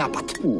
nápad, zlý nápad.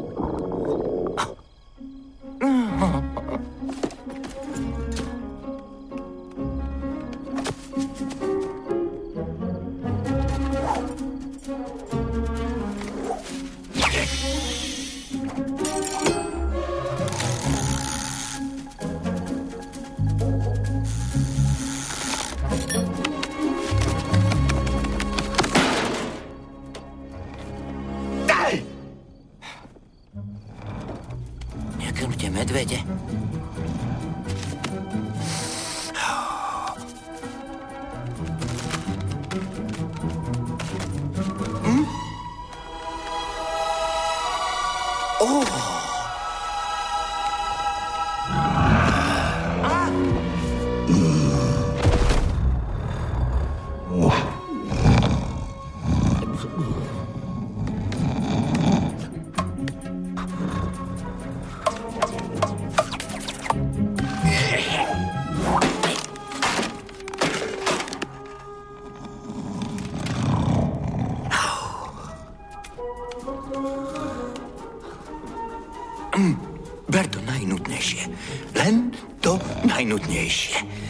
Ber to najnudnejšie. Len to najnudnejšie.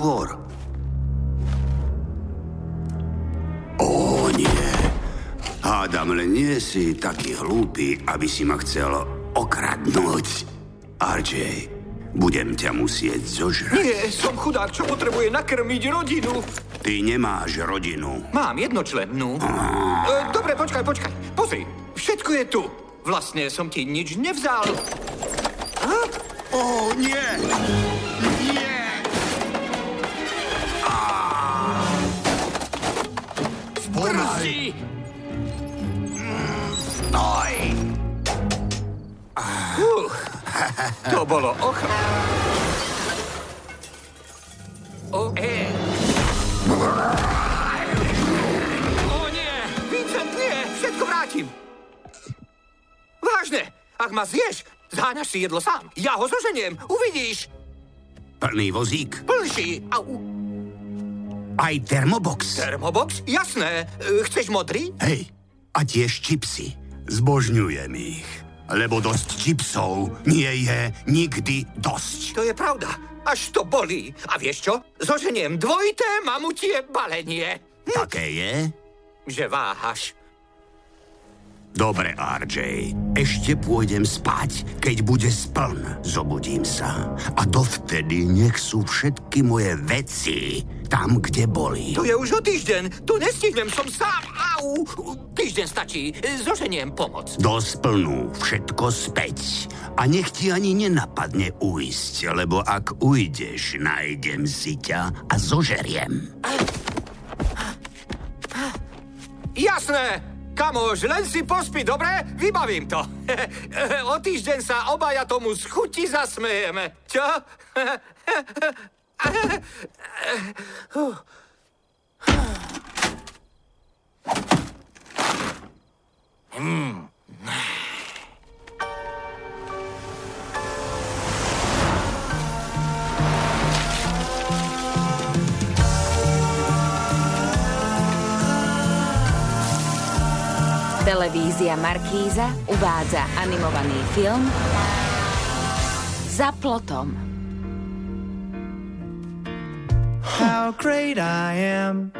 Skôr. Ó, nie. Hádam, len nie si taký hlúpy, aby si ma chcel okradnúť. RJ, budem ťa musieť zožrať. Nie, som chudák, čo potrebuje nakrmiť rodinu. Ty nemáš rodinu. Mám jednočlennú. E, dobre, počkaj, počkaj. Pozri, všetko je tu. Vlastne som ti nič nevzal. Nie! Nie! To bolo ochra. O, e. O nie, Vincent, nie, všetko vrátim. Vážne, ak ma zješ, zháňaš si jedlo sám. Ja ho zoženiem, uvidíš. Plný vozík. Plší. Au. Aj termobox. Termobox? Jasné. E, Chceš modrý? Hej, a tiež čipsy. Zbožňujem ich. Lebo dosť čipsov nie je nikdy dosť. To je pravda. Až to bolí. A vieš čo? Zoženiem dvojité mamutie balenie. Také je? Že váhaš. Dobre, RJ. Ešte pôjdem spať, keď bude spln. Zobudím sa. A dovtedy nech sú všetky moje veci tam, kde boli. To je už o týždeň. Tu nestihnem, som sám. Au! Týždeň stačí. Zoženiem pomoc. Dosť plnú, všetko späť. A nech ti ani nenapadne ujsť, lebo ak ujdeš, nájdem si ťa a zožeriem. Jasné! Kamož, len si pospi, dobre? Vybavím to. o týždeň sa obaja tomu z chuti zasmejeme. Čo? Televízia Markíza uvádza animovaný film Za plotom. how great I am.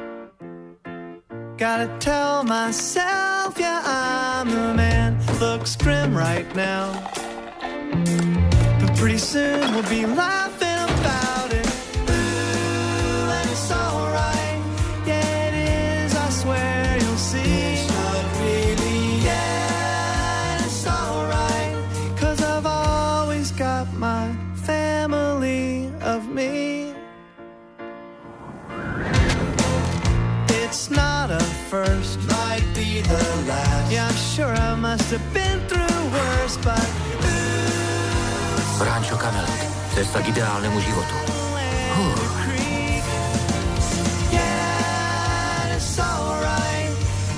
Gotta tell myself, yeah, I'm the man. Looks grim right now. But pretty soon we'll be laughing first, might be the last. Yeah, I'm sure I must have been through worse, but Rancho Camelot. Cesta k ideálnemu životu. Creek. Yeah, it's alright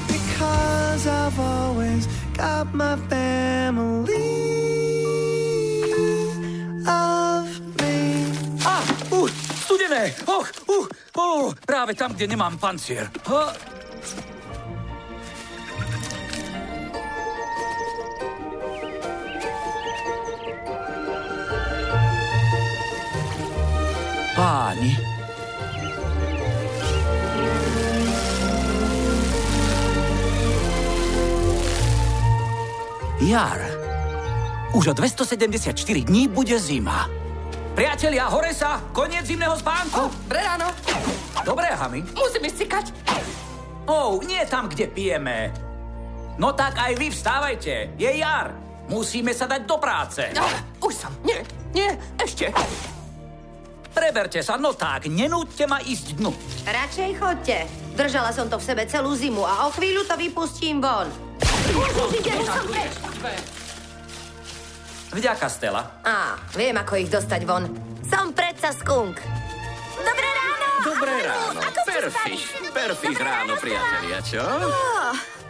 because I've always got my family. Á, uh, studené! Och, uh, uh, práve tam, kde nemám pancier. Uh. Páni. Jar. Už o 274 dní bude zima. Priatelia, hore sa! Koniec zimného spánku! Dobré ráno. Dobré, Hami. Musím ísť cikať. Oh, nie tam, kde pijeme. No tak aj vy vstávajte. Je jar. Musíme sa dať do práce. Oh, už som. Nie, nie, ešte. Preberte sa, no tak, nenúďte ma ísť dnu. Radšej chodte. Držala som to v sebe celú zimu a o chvíľu to vypustím von. Už idem, už som preč. Vďaka, Stella. Á, viem, ako ich dostať von. Som predsa skunk. Ráno! Dobré ráno. Perfis, perfis ráno, priatelia, čo?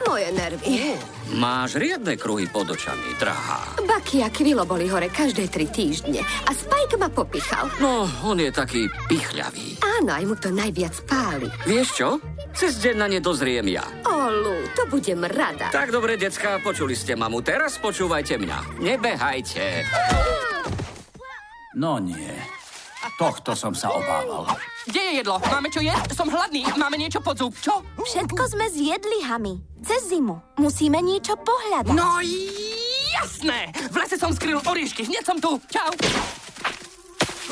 Moje nervy. Máš riadne kruhy pod očami, drahá. Baky a Kvilo boli hore každé tri týždne a Spike ma popichal. No, on je taký pichľavý. Áno, aj mu to najviac páli. Vieš čo? Cez deň na ne dozriem ja. O, Lu, to budem rada. Tak dobre, decka, počuli ste mamu. Teraz počúvajte mňa. Nebehajte. No nie. Tohto som sa obával. Kde je jedlo? Máme čo jesť? Som hladný. Máme niečo pod zub. Čo? Všetko sme zjedli, Hami. Cez zimu. Musíme niečo pohľadať. No jasné. V lese som skryl oriešky. Hneď som tu. Čau.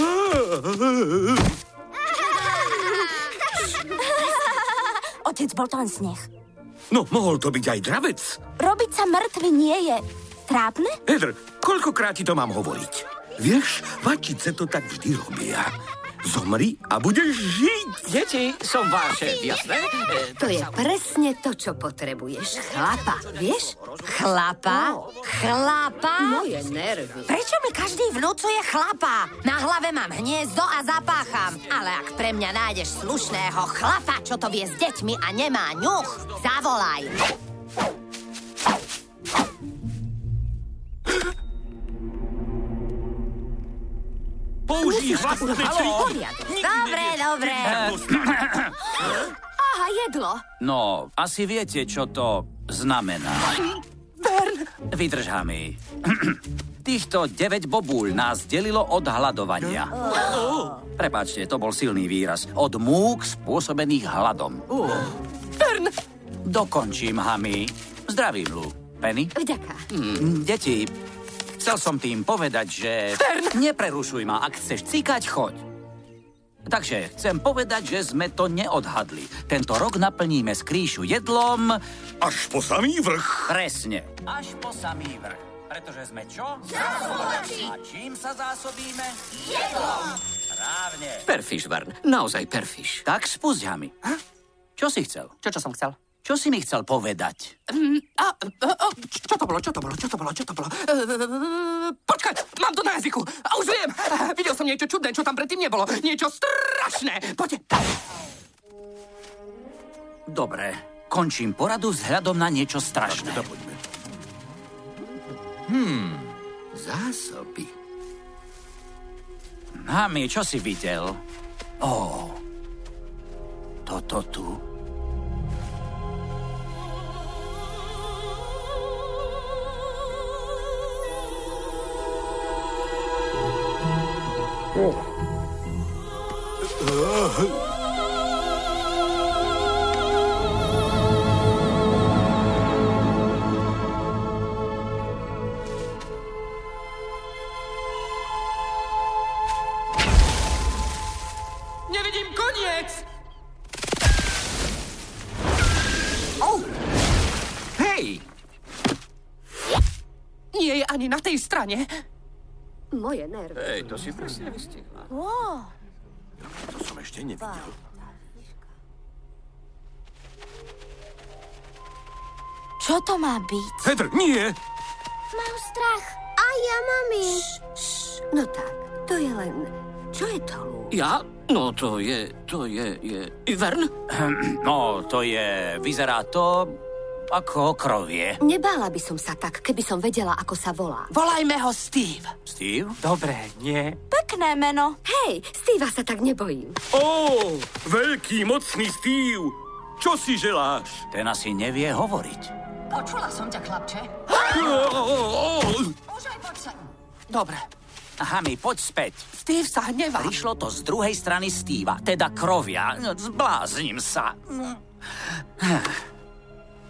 Otec, bol to len sneh. No, mohol to byť aj dravec. Robiť sa mŕtvy nie je trápne? Heather, koľkokrát ti to mám hovoriť? Vieš, vačice to tak vždy robia. Zomri a budeš žiť. Deti, som šéf, jasné? E, To je presne to, čo potrebuješ. Chlapa, vieš? Chlapa? Chlapa? Moje nervy. Prečo mi každý vnúcuje chlapa? Na hlave mám hniezdo a zapácham. Ale ak pre mňa nájdeš slušného chlapa, čo to vie s deťmi a nemá ňuch, zavolaj. Použij vlastné Poriadok. Dobre, dobre. Aha, jedlo. No, asi viete, čo to znamená. Vydrž, Hami. Týchto 9 bobúľ nás delilo od hľadovania. Prepáčte, to bol silný výraz. Od múk spôsobených hladom. Dokončím, Hami. Zdravím, Lu. Penny? Vďaka. Mm, Deti, chcel som tým povedať, že... Neprerušuj ma, ak chceš cikať, choď. Takže chcem povedať, že sme to neodhadli. Tento rok naplníme skrýšu jedlom... Až po samý vrch. Presne. Až po samý vrch. Pretože sme čo? Zásobovači. A čím sa zásobíme? Jedlom. Správne. Perfiš, Vern. Naozaj perfiš. Tak spusť, Hami. Čo si chcel? Čo, čo som chcel? Čo si mi chcel povedať? Mm, a, a, a, čo to bolo, čo to bolo, čo to bolo, čo to bolo? Uh, počkaj, mám to na jazyku. A už viem. Videl som niečo čudné, čo tam predtým nebolo. Niečo strašné. Poďte. Dobre, končím poradu vzhľadom na niečo strašné. Teda poďme. Hmm, zásoby. Hami, čo si videl? Ó, toto tu. Nevidím koniec. Oh, Hej! nie je ani na tej strane. Moje nervy. Hej, to si presne vystihla. Wow. To som ešte nevidel. Čo to má byť? Petr, nie! Mám strach. A ja, mami. No tak, to je len... Čo je to, Lú? Ja? No, to je, to je, je... Vern? No, to je... Vyzerá to ako krovie. Nebála by som sa tak, keby som vedela, ako sa volá. Volajme ho Steve. Steve? Dobre, nie? Pekné meno. Hej, Steva sa tak nebojím. Ó, veľký, mocný Steve! Čo si želáš? Ten asi nevie hovoriť. Počula som ťa, chlapče. Už aj poď sem. Dobre. Hami, poď späť. Steve sa hnevá. Prišlo to z druhej strany Steva, teda krovia. Zblázním sa.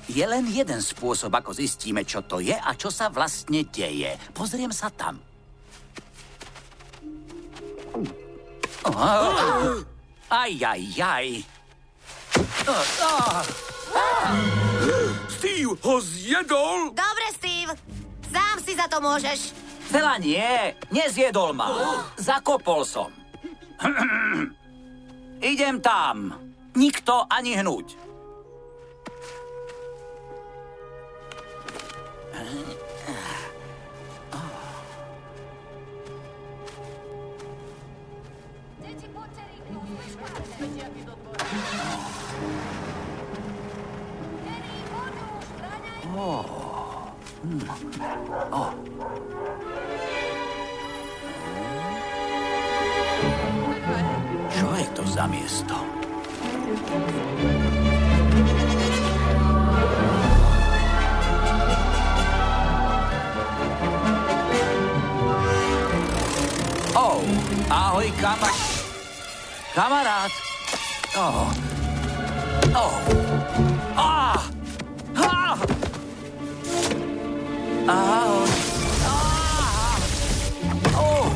Je len jeden spôsob, ako zistíme, čo to je a čo sa vlastne deje. Pozriem sa tam. Aj, aj, aj. Steve ho zjedol? Dobre, Steve. Sám si za to môžeš. Veľa nie, nezjedol ma. Zakopol som. Idem tam. Nikto ani hnúť. Čo je to za miesto? Ahoj, kama... Kamarát. Oh. Oh. Ah. Ah. Ahoj. Ah. Oh.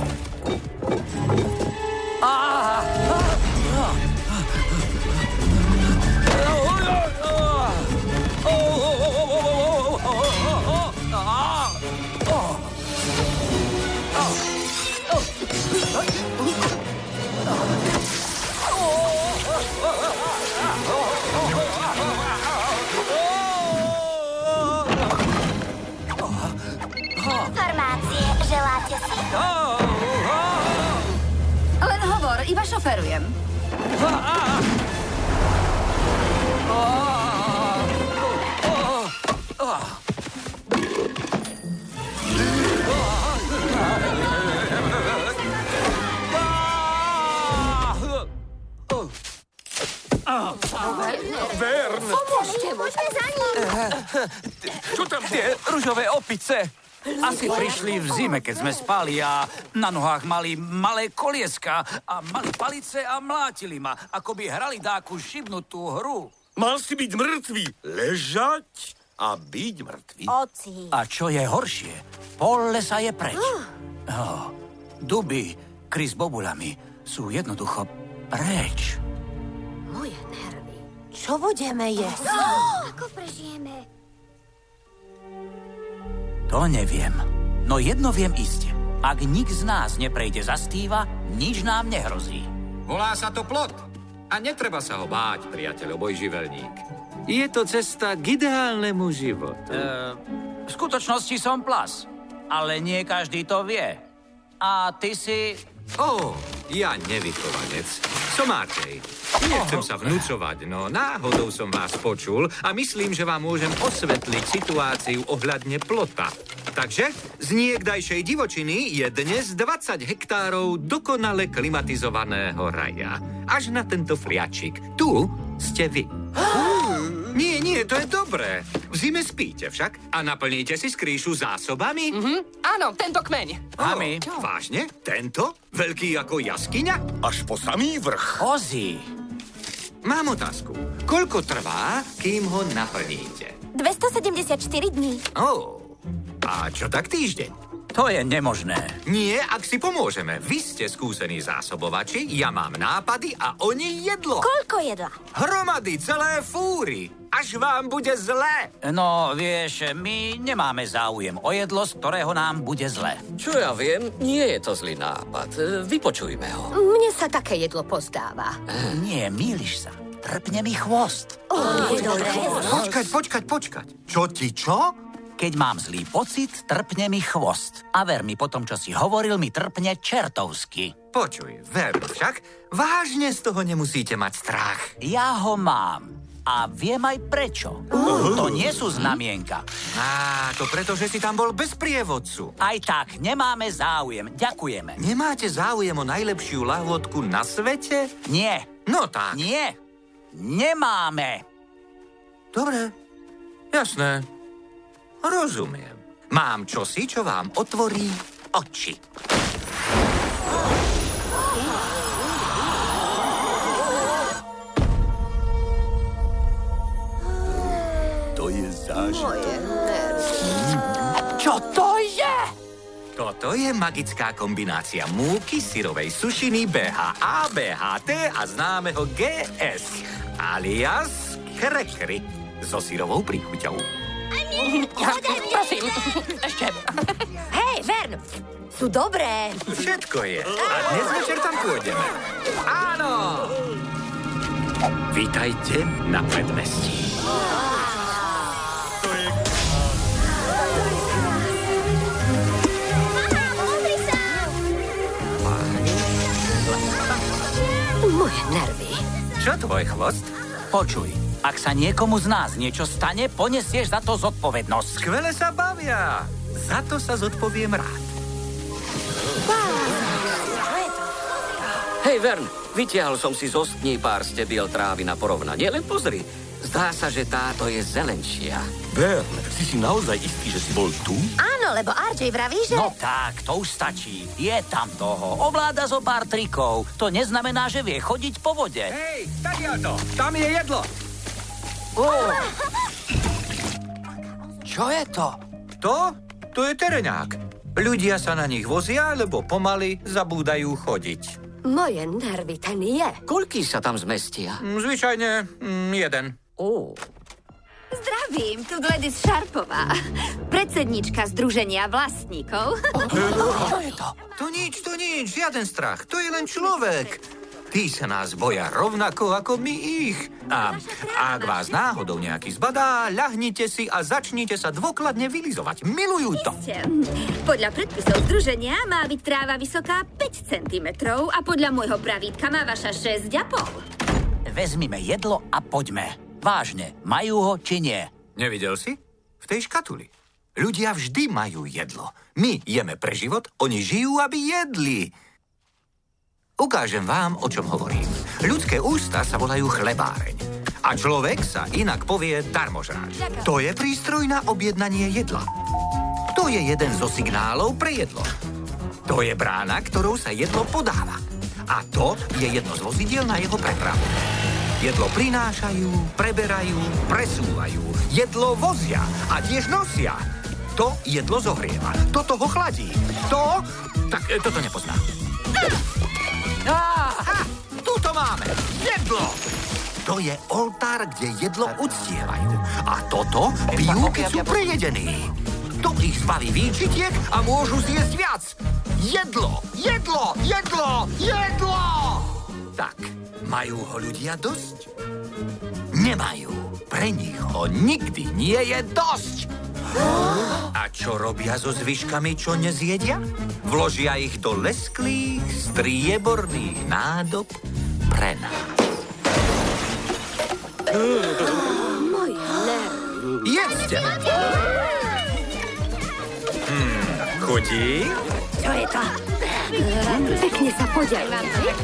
Ah. Vern! Pomôžte mu. Poďme za ním. Čo tam Tie ružové opice. Asi prišli v zime, keď sme spali a na nohách mali malé kolieska a mali palice a mlátili ma, ako by hrali dáku šibnutú hru. Mal si byť mŕtvý. Ležať a byť mŕtvý. Oci. A čo je horšie, pol lesa je preč. Oh, duby, kry s bobulami sú jednoducho Preč. Moje nervy. Čo budeme jesť? Ako prežijeme? To neviem. No jedno viem iste. Ak nik z nás neprejde za Steva, nič nám nehrozí. Volá sa to plot. A netreba sa ho báť, priateľ obojživelník. Je to cesta k ideálnemu životu. E, v skutočnosti som plas, ale nie každý to vie. A ty si... Ó, ja nevychovanec. Som Arčej. Nechcem sa vnúcovať, no náhodou som vás počul a myslím, že vám môžem osvetliť situáciu ohľadne plota. Takže z niekdajšej divočiny je dnes 20 hektárov dokonale klimatizovaného raja. Až na tento fliačik. Tu ste vy. Nie, nie, to je dobré. V zime spíte však a naplníte si skrýšu zásobami. Mhm. Áno, tento kmeň. Mami. Oh, vážne? Tento? Veľký ako jaskyňa? Až po samý vrch. Ozzy. Mám otázku. Koľko trvá, kým ho naplníte? 274 dní. Ó, a čo tak týždeň? To je nemožné. Nie, ak si pomôžeme. Vy ste skúsení zásobovači, ja mám nápady a oni jedlo. Koľko jedla? Hromady, celé fúry. Až vám bude zlé. No, vieš, my nemáme záujem o jedlo, z ktorého nám bude zle. Čo ja viem, nie je to zlý nápad. Vypočujme ho. Mne sa také jedlo pozdáva. Nie, míliš sa. Trpne mi chvost. Počkať, počkať, počkať. Čo ti čo? Keď mám zlý pocit, trpne mi chvost. A ver mi, po tom, čo si hovoril, mi trpne čertovsky. Počuj, ver však, vážne z toho nemusíte mať strach. Ja ho mám. A viem aj prečo. To nie sú znamienka. Á, to preto, že si tam bol bez prievodcu. Aj tak, nemáme záujem. Ďakujeme. Nemáte záujem o najlepšiu lahôdku na svete? Nie. No tak. Nie. Nemáme. Dobre, jasné. Rozumiem. Mám čosi, čo vám otvorí oči. Toto je magická kombinácia múky, syrovej sušiny, BHA, BHT a známeho GS, alias krekry so syrovou príchuťou. Prosím, ešte. Hej, Vern, sú dobré. Všetko je. A dnes večer tam pôjdeme. Áno! Vítajte na predmestí. Nervy. Čo tvoj chvost? Počuj, ak sa niekomu z nás niečo stane, ponesieš za to zodpovednosť. Skvele sa bavia. Za to sa zodpoviem rád. Hej, Vern, vytiahol som si zo stní pár stediel trávy na porovnanie. Len pozri, zdá sa, že táto je zelenšia. Bern, si si naozaj istý, že si bol tu? Áno, lebo RJ vraví, že... No tak, to už stačí. Je tam toho. Ovláda zo pár trikov. To neznamená, že vie chodiť po vode. Hej, to. Tam je jedlo. Čo je to? To? To je tereňák. Ľudia sa na nich vozia, lebo pomaly zabúdajú chodiť. Moje nervy, ten je. Koľký sa tam zmestia? Mm, Zvyčajne mm, jeden. Ó, Zdravím, tu Gladys Šarpová, predsednička Združenia vlastníkov. Čo je to? To nič, to nič, žiaden strach. To je len človek. Tí sa nás boja rovnako ako my ich. A ak vás náhodou nejaký zbadá, ľahnite si a začnite sa dôkladne vylizovať. Milujú to. Podľa predpisov Združenia má byť tráva vysoká 5 cm a podľa môjho pravítka má vaša 6,5. Vezmime jedlo a poďme. Vážne, majú ho či nie? Nevidel si? V tej škatuli. Ľudia vždy majú jedlo. My jeme pre život, oni žijú, aby jedli. Ukážem vám, o čom hovorím. Ľudské ústa sa volajú chlebáreň. A človek sa inak povie darmožráč. To je prístroj na objednanie jedla. To je jeden zo signálov pre jedlo. To je brána, ktorou sa jedlo podáva. A to je jedno z vozidiel na jeho prepravu. Jedlo prinášajú, preberajú, presúvajú. Jedlo vozia a tiež nosia. To jedlo zohrieva. Toto ho chladí. To... Tak e, toto nepoznám. Á, ha, tu to mám. jedlo. To je oltár, kde jedlo uctievajú. A toto pijú, keď sú prejedení. To ich zbaví výčitiek a môžu zjesť viac. Jedlo, jedlo, jedlo, jedlo! Tak, majú ho ľudia dosť? Nemajú. Pre nich ho nikdy nie je dosť. A čo robia so zvyškami, čo nezjedia? Vložia ich do lesklých, strieborných nádob pre nás. Môj ler. Jedzte! Hmm, chudí? Čo je to? Pekne sa poďaj.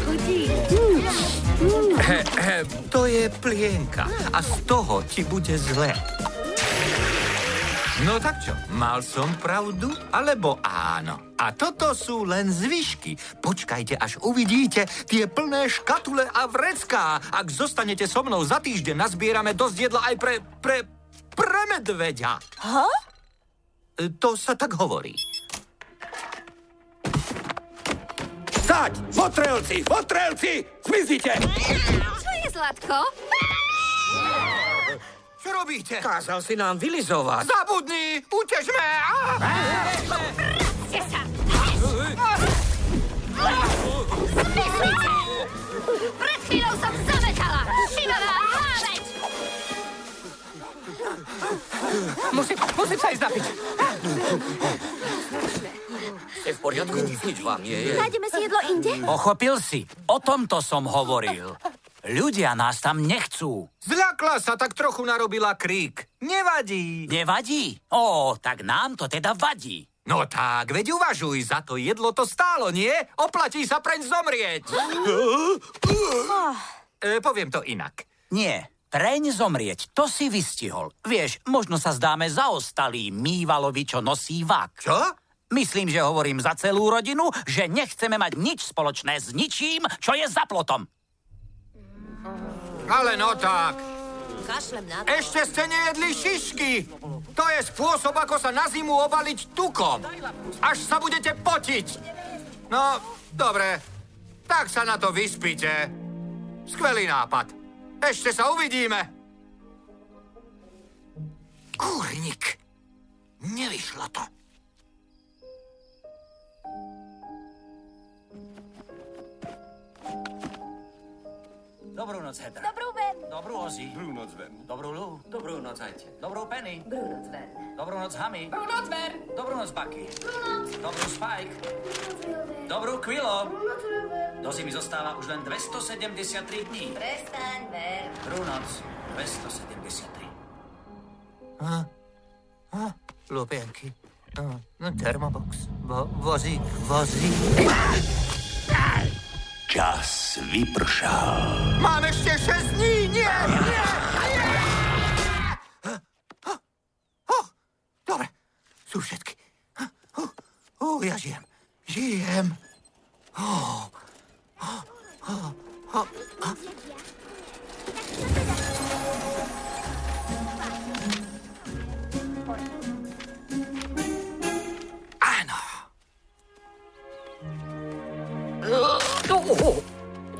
Chudí. He, to je plienka a z toho ti bude zle. No tak čo, mal som pravdu, alebo áno? A toto sú len zvyšky. Počkajte, až uvidíte tie plné škatule a vrecká. Ak zostanete so mnou za týždeň, nazbierame dosť jedla aj pre, pre, pre medveďa. Ha? E, To sa tak hovorí. Stať! Fotrelci! Fotrelci! Zmiznite! Čo je, Zlatko? Čo robíte? Kázal si nám vylizovať. Zabudni! Utežme! Ste sa! Zmiznite! Pred chvíľou som zametala! Šibavá háveť! Musím, musím sa ísť napiť. Ste v poriadku? Nič vám nie je. Nájdeme si jedlo inde? Pochopil si? O tomto som hovoril. Ľudia nás tam nechcú. Zľakla sa, tak trochu narobila krík. Nevadí. Nevadí? Ó, tak nám to teda vadí. No tak, veď uvažuj, za to jedlo to stálo, nie? Oplatí sa preň zomrieť. e, poviem to inak. Nie, preň zomrieť, to si vystihol. Vieš, možno sa zdáme zaostalí Mývalovi, čo nosí vak. Čo? Myslím, že hovorím za celú rodinu, že nechceme mať nič spoločné s ničím, čo je za plotom. Ale no tak, Kašlem na to. ešte ste nejedli šišky. To je spôsob, ako sa na zimu obaliť tukom. Až sa budete potiť. No, dobre, tak sa na to vyspíte. Skvelý nápad. Ešte sa uvidíme. Kúrnik. Nevyšlo to. Dobrú noc, Heather. Dobrú ven. Dobrú Ozzy. Dobrú noc, Ven. Dobrú Lou. Dobrú noc, ajte. Dobrú Penny. Dobrú noc ven. Dobrú noc, Hami. Dobrú noc, Ver. Dobrú noc, Bucky. Dobrú Spike. Dobrú Quillo. Do zimy zostáva už len 273 dní. Prestaň, ver. Dobrú noc. 273. Lupienky. No, no, termobox. Vo, vozík, vozík. Čas vypršal. Mám ešte 6 dní! Nie! Nie! nie! Oh, dobre, sú všetky. Oh, oh, ja žijem. Žijem. Oh, oh, oh, oh, oh. Áno.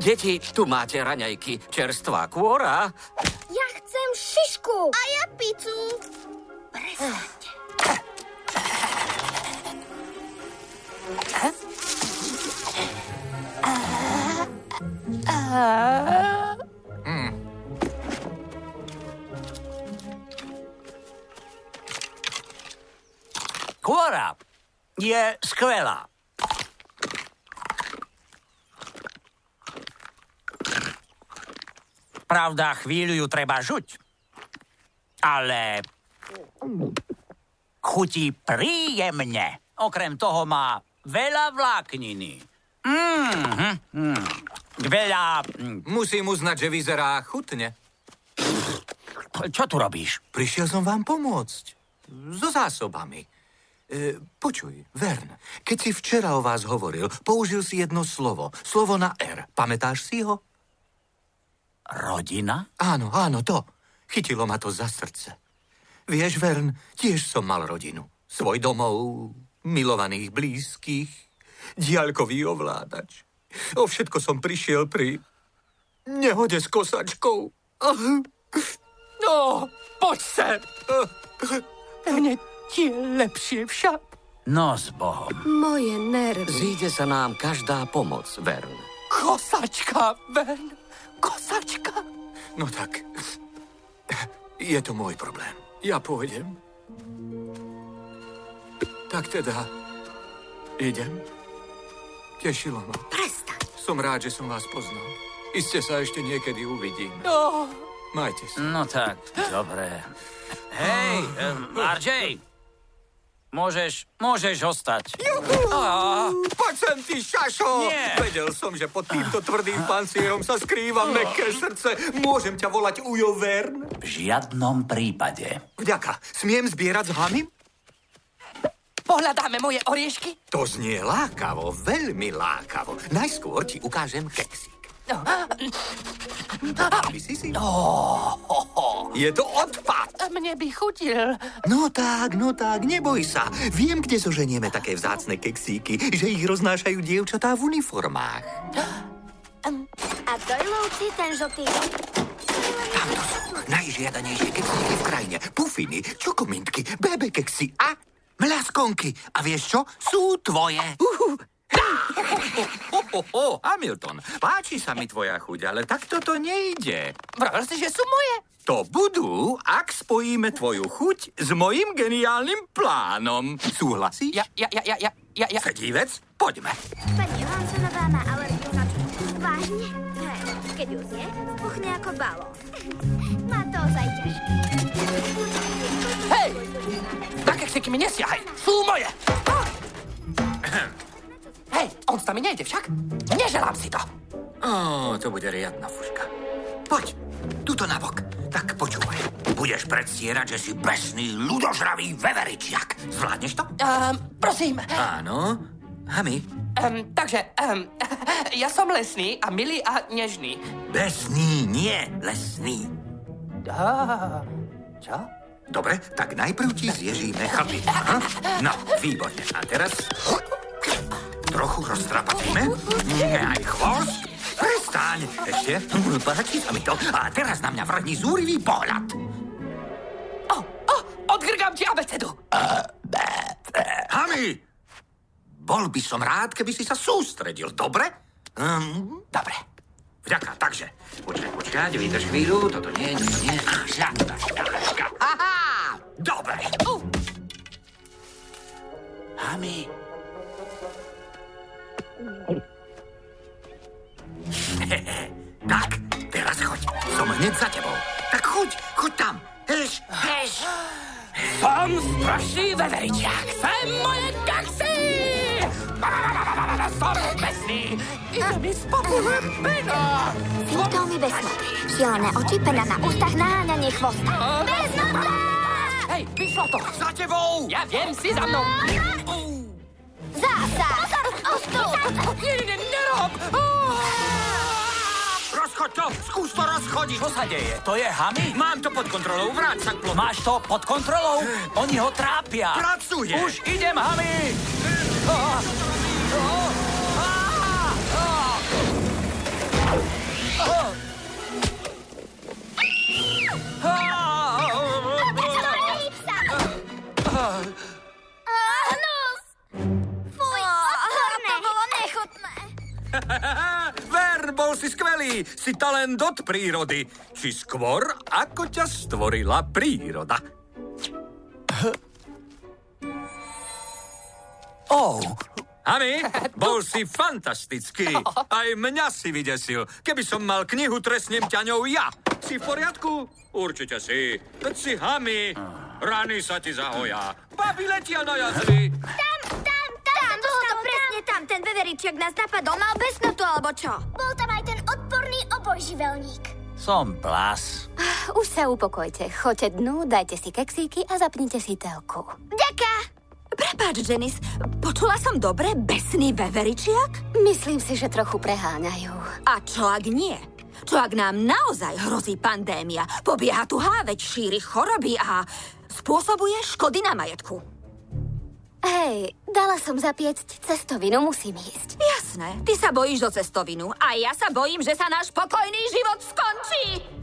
Deti, tu máte raňajky. Čerstvá kôra. Ja chcem šišku. A ja pizzu. Kôra je skvelá. Pravda, chvíľu ju treba žuť. Ale chutí príjemne. Okrem toho má veľa vlákniny. Mm, mm, veľa... Mm. Musím uznať, že vyzerá chutne. Čo tu robíš? Prišiel som vám pomôcť. So zásobami. E, počuj, Vern, keď si včera o vás hovoril, použil si jedno slovo. Slovo na R. Pamätáš si ho? Rodina? Áno, áno, to. Chytilo ma to za srdce. Vieš, Vern, tiež som mal rodinu. Svoj domov, milovaných blízkych, diaľkový ovládač. O všetko som prišiel pri nehode s kosačkou. No, poď sem. Hneď ti je lepšie však. No s Bohom. Moje nervy. Zíde sa nám každá pomoc, Vern. Kosačka, Vern. Kosačka. No tak, je to môj problém. Ja pôjdem. Tak teda, idem. Tešilo ma. Prestaň. Som rád, že som vás poznal. Iste sa ešte niekedy uvidíme. No, Majte sa. No tak, dobre. Hej, um, RJ, môžeš, môžeš ostať. Á, Poď sem, ty šašo! Nie. Vedel som, že pod týmto tvrdým pancierom sa skrýva meké srdce. Môžem ťa volať Ujo Vern? v žiadnom prípade. Vďaka. Smiem zbierať s Hamim? pohľadáme moje oriešky? To znie lákavo, veľmi lákavo. Najskôr ti ukážem keksík. No. Je to odpad. Mne by chutil. No tak, no tak, neboj sa. Viem, kde zoženieme také vzácne keksíky, že ich roznášajú dievčatá v uniformách. A to je Luci, ten žltý. Tamto sú najžiadanejšie keksíky v krajine. Pufiny, čokomintky, bebe keksy a mľaskonky. A vieš čo? Sú tvoje. Uhu. Ho, ho, ho, Hamilton, páči sa mi tvoja chuť, ale takto to nejde. Vravel si, že sú moje? To budú, ak spojíme tvoju chuť s mojím geniálnym plánom. Súhlasíš? Ja, ja, ja, ja, ja, ja, ja. Fedívec, poďme. Pani Johanssonová má alergiu na čučku. Vážne? Hej, keď ju zje, spuchne ako balón. Má to ozaj ťažké. Hej! Na keksiky mi nesiahaj. Sú moje. Hej, on s nami nejde však. Neželám si to. Ó, to bude riadna fuška. Poď, tuto nabok. Tak počúvaj. Budeš predstierať, že si besný, ľudožravý veveričiak. Zvládneš to? Um, prosím. Áno. Hami, Um, takže, um, ja som lesný a milý a nežný. besný, nie lesný. Á, čo? Dobre, tak najprv ti zježíme chlpy. Aha. No, výborne. A teraz trochu roztrapatíme. Nie aj chvost. Prestaň. Ešte. Páči sa mi to. A teraz na mňa vrhni zúrivý pohľad. O, o, odgrgám ti abecedu. Hami! Bol by som rád, keby si sa sústredil, dobre? Um, dobre. Vďaka, takže. Počkaj, počkať, vydrž chvíľu, toto nie, toto nie. Á, šľapka, šľapka. Aha! Dobre. Uh, Hami, Tak, teraz choď. Som hneď za tebou. Tak choď, choď tam. Heš, heš. som strašný veveričiak. Sem moje kaxy! Som besný. Ide mi z popolu pena. Symptómy besnoty. Šialené oči, pena na ústach, naháňanie chvosta. Besnota! Hej, vyšlo to. Za tebou! Ja viem, si za mnou. Zásah! Ostup! Nie, nie, nie, nerob. Rozchoď to, skús to rozchodiť. čo sa deje? To je Hami? Mám to pod kontrolou, vráť sa k plotu. Máš to pod kontrolou? Oni ho trápia. Pracuje. Už idem, Hami! Hnus! Ver, bol si skvelý. Si talent od prírody. Či skôr, ako ťa stvorila príroda. Oh, Hami, bol si fantastický. Aj mňa si vydesil. Keby som mal knihu, trestnem ťa ňou ja. Si v poriadku? Určite si. Veď si Hami. Rany sa ti zahoja. Babi letia na jazry. Tam, tam, tam, bolo to presne tam. Ten veveričiak nás napadol. Mal besnotu, alebo čo? Bol tam aj ten odporný obojživelník. som plas. Už sa upokojte. Choďte dnu, dajte si keksíky a zapnite si telku. Ďaká! Prepáč, Janice, počula som dobre besný veveričiak? Myslím si, že trochu preháňajú. A čo ak nie? Čo ak nám naozaj hrozí pandémia, pobieha tu háveť, šíri choroby a spôsobuje škody na majetku? Hej, dala som zapiecť cestovinu, musím ísť. Jasné. Ty sa bojíš do cestovinu a ja sa bojím, že sa náš pokojný život skončí.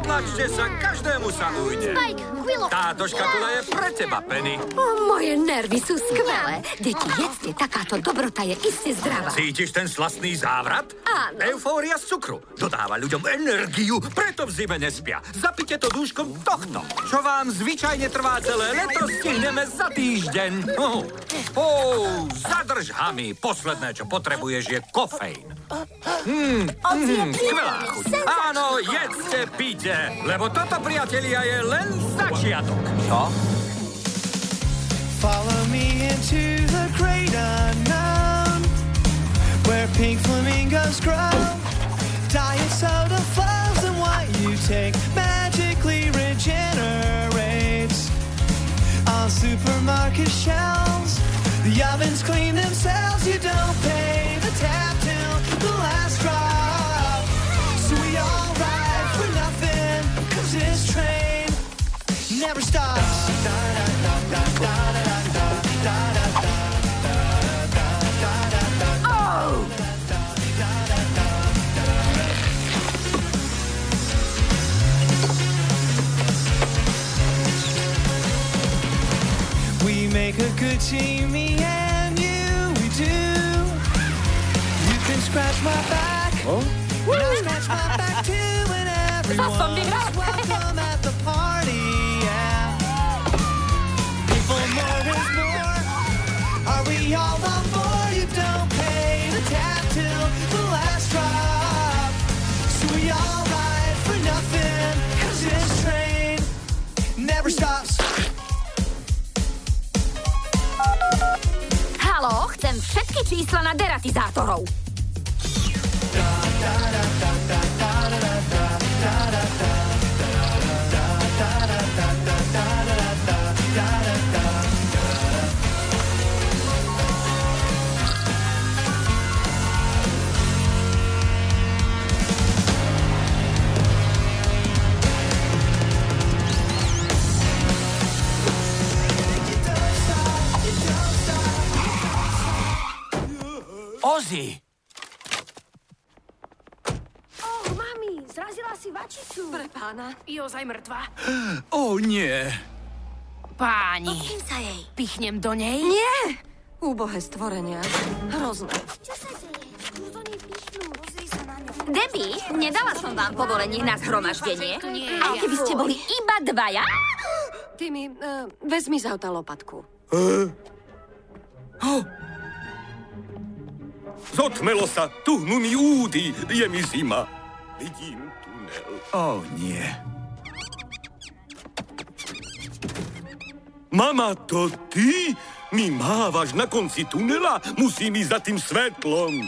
Netlačte sa, každému sa ujde. Spike, Willow. Táto škatula je pre teba, Penny. O, moje nervy sú skvelé. Deti, jedzte, takáto dobrota je iste zdravá. Cítiš ten slastný závrat? Áno. Eufória z cukru. Dodáva ľuďom energiu, preto v zime nespia. Zapite to dúškom tohto. Čo vám zvyčajne trvá celé leto, stihneme za týždeň. Oh, oh, zadrž hamy. Posledné, čo potrebuješ, je kofeín. Mm, mm, skvelá chuť. Áno, jedzte, píte, lebo toto, priatelia, je len začiatok. Čo? Follow me into the great unknown, where pink flamingos grow. Diet soda flows, and what you take magically regenerates. On supermarket shelves, the ovens clean themselves. You don't pay the tap till the last never stops. Oh! We make a good team, me and you, we do. You can scratch my back, and I'll scratch my back too, and everyone's welcome Chcem všetky čísla na deratizátorov. Ozzy! Pána. Je ozaj mŕtva. O nie! Páni, Kým sa jej? pichnem do nej? Nie! Úbohé stvorenia. Hrozné. Čo sa deje? Debbie, nedala som vám povolenie na zhromaždenie. Nie. Aj keby ste boli iba dvaja? Ty mi, uh, vezmi z auta lopatku. Zotmelo sa, tuhnú mi údy, je mi zima. Vidím. O nie. Mama, to ty? Mi mávaš na konci tunela? Musím ísť za tým svetlom.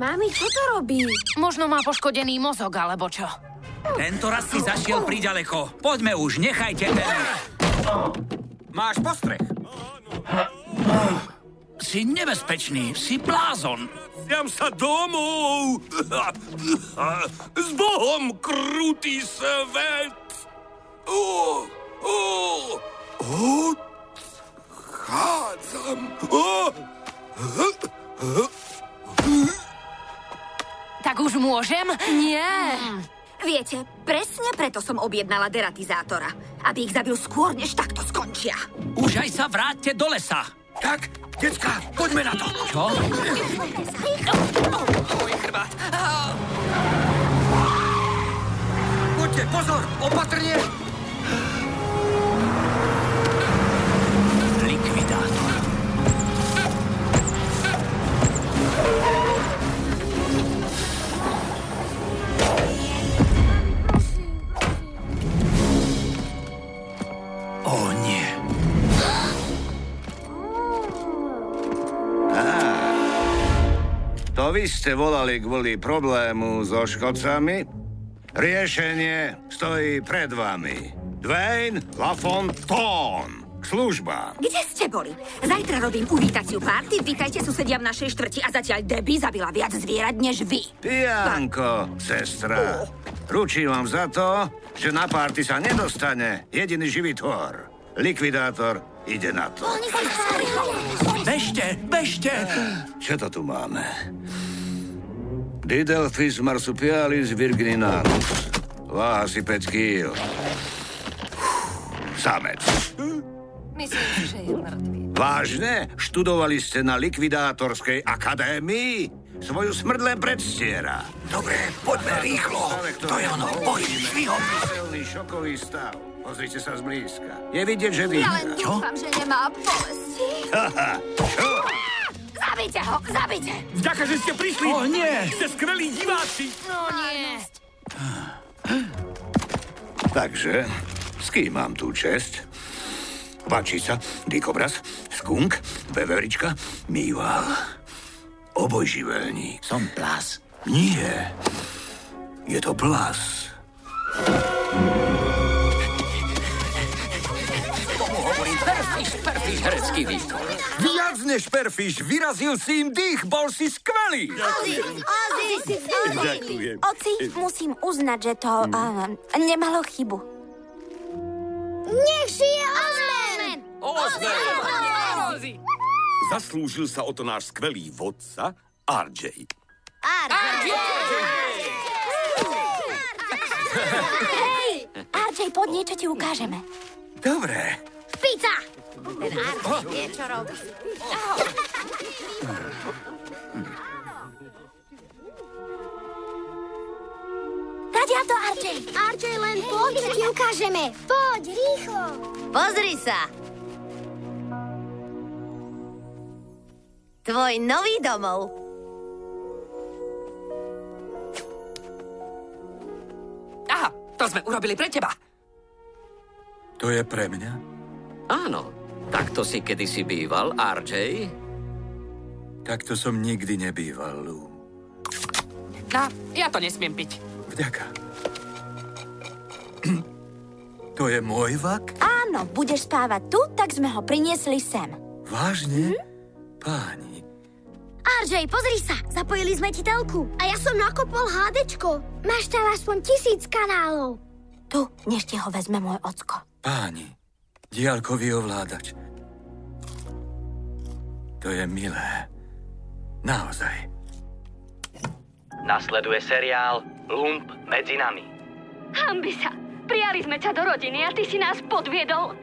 Mami, čo to robí? Možno má poškodený mozog, alebo čo? Tento raz si zašiel príďaleko. Poďme už, nechajte ten... Máš postreh? Si nebezpečný, si blázon. Jam sa domov. S Bohom, krutý svet. Odchádzam. Tak už môžem? Nie. Viete, presne preto som objednala deratizátora. Aby ich zabil skôr, než takto skončia. Už aj sa vráťte do lesa. Tak, decka, poďme na to. Čo? Môj chrbát. Poďte, pozor, opatrne. Likvidátor. To vy ste volali kvôli problému so škodcami? Riešenie stojí pred vami. Dwayne LaFontaine. Služba. Kde ste boli? Zajtra robím uvítaciu párty, vítajte susedia v našej štvrti a zatiaľ Debbie zabila viac zvierat než vy. Pianko, sestra. Ručím vám za to, že na párty sa nedostane jediný živý tvor. Likvidátor ide na to. Bežte, bežte! Čo to tu máme? Didelphis marsupialis virgininanus. Váha si 5 kg. Samec. Myslím že je mŕtvy. Vážne? Študovali ste na likvidátorskej akadémii? Svoju smrť len predstiera. Dobre, poďme rýchlo. To je ono, šli ho. Silný šokový stav. Pozrite sa zblízka. Je vidieť, že Ja len dýcha. dúfam, že nemá bolesti. Haha, čo? Zabite ho, zabite! Vďaka, že ste prišli. O, nie. Ste skvelí diváci. No nie. Takže, s kým mám tú česť? Páčica, dikobraz, skunk, veverička, mýval. Obojživelník. Som plas. Nie. Je to plas. Tomu hovorím perfiš herecký výkon. Viac než perfiš, vyrazil si im dých, bol si skvelý. Ďakujem. Oci, musím uznať, že to uh, nemalo chybu. Nech žije Ozmen! Zaslúžil sa o to náš skvelý vodca, RJ. Hej! RJ, poď niečo ti ukážeme. Dobre. Pizza! Ten Archie vie, čo robí. Radia to, RJ! RJ, len poď, ti ukážeme. Poď, rýchlo. Pozri sa. Tvoj nový domov. Aha, to sme urobili pre teba. To je pre mňa? Áno, takto si kedysi býval, RJ. Takto som nikdy nebýval, Lou. No, ja to nesmiem piť. Vďaka. To je môj vak? Áno, budeš spávať tu, tak sme ho priniesli sem. Vážne? Páni, RJ, pozri sa, zapojili sme ti telku. A ja som nakopol HDčko. Máš tam aspoň tisíc kanálov. Tu, než ti ho vezme môj ocko. páni, diálkový ovládač. To je milé. Naozaj. Nasleduje seriál Lump medzi nami. Hambi sa. Prijali sme ťa do rodiny a ty si nás podviedol.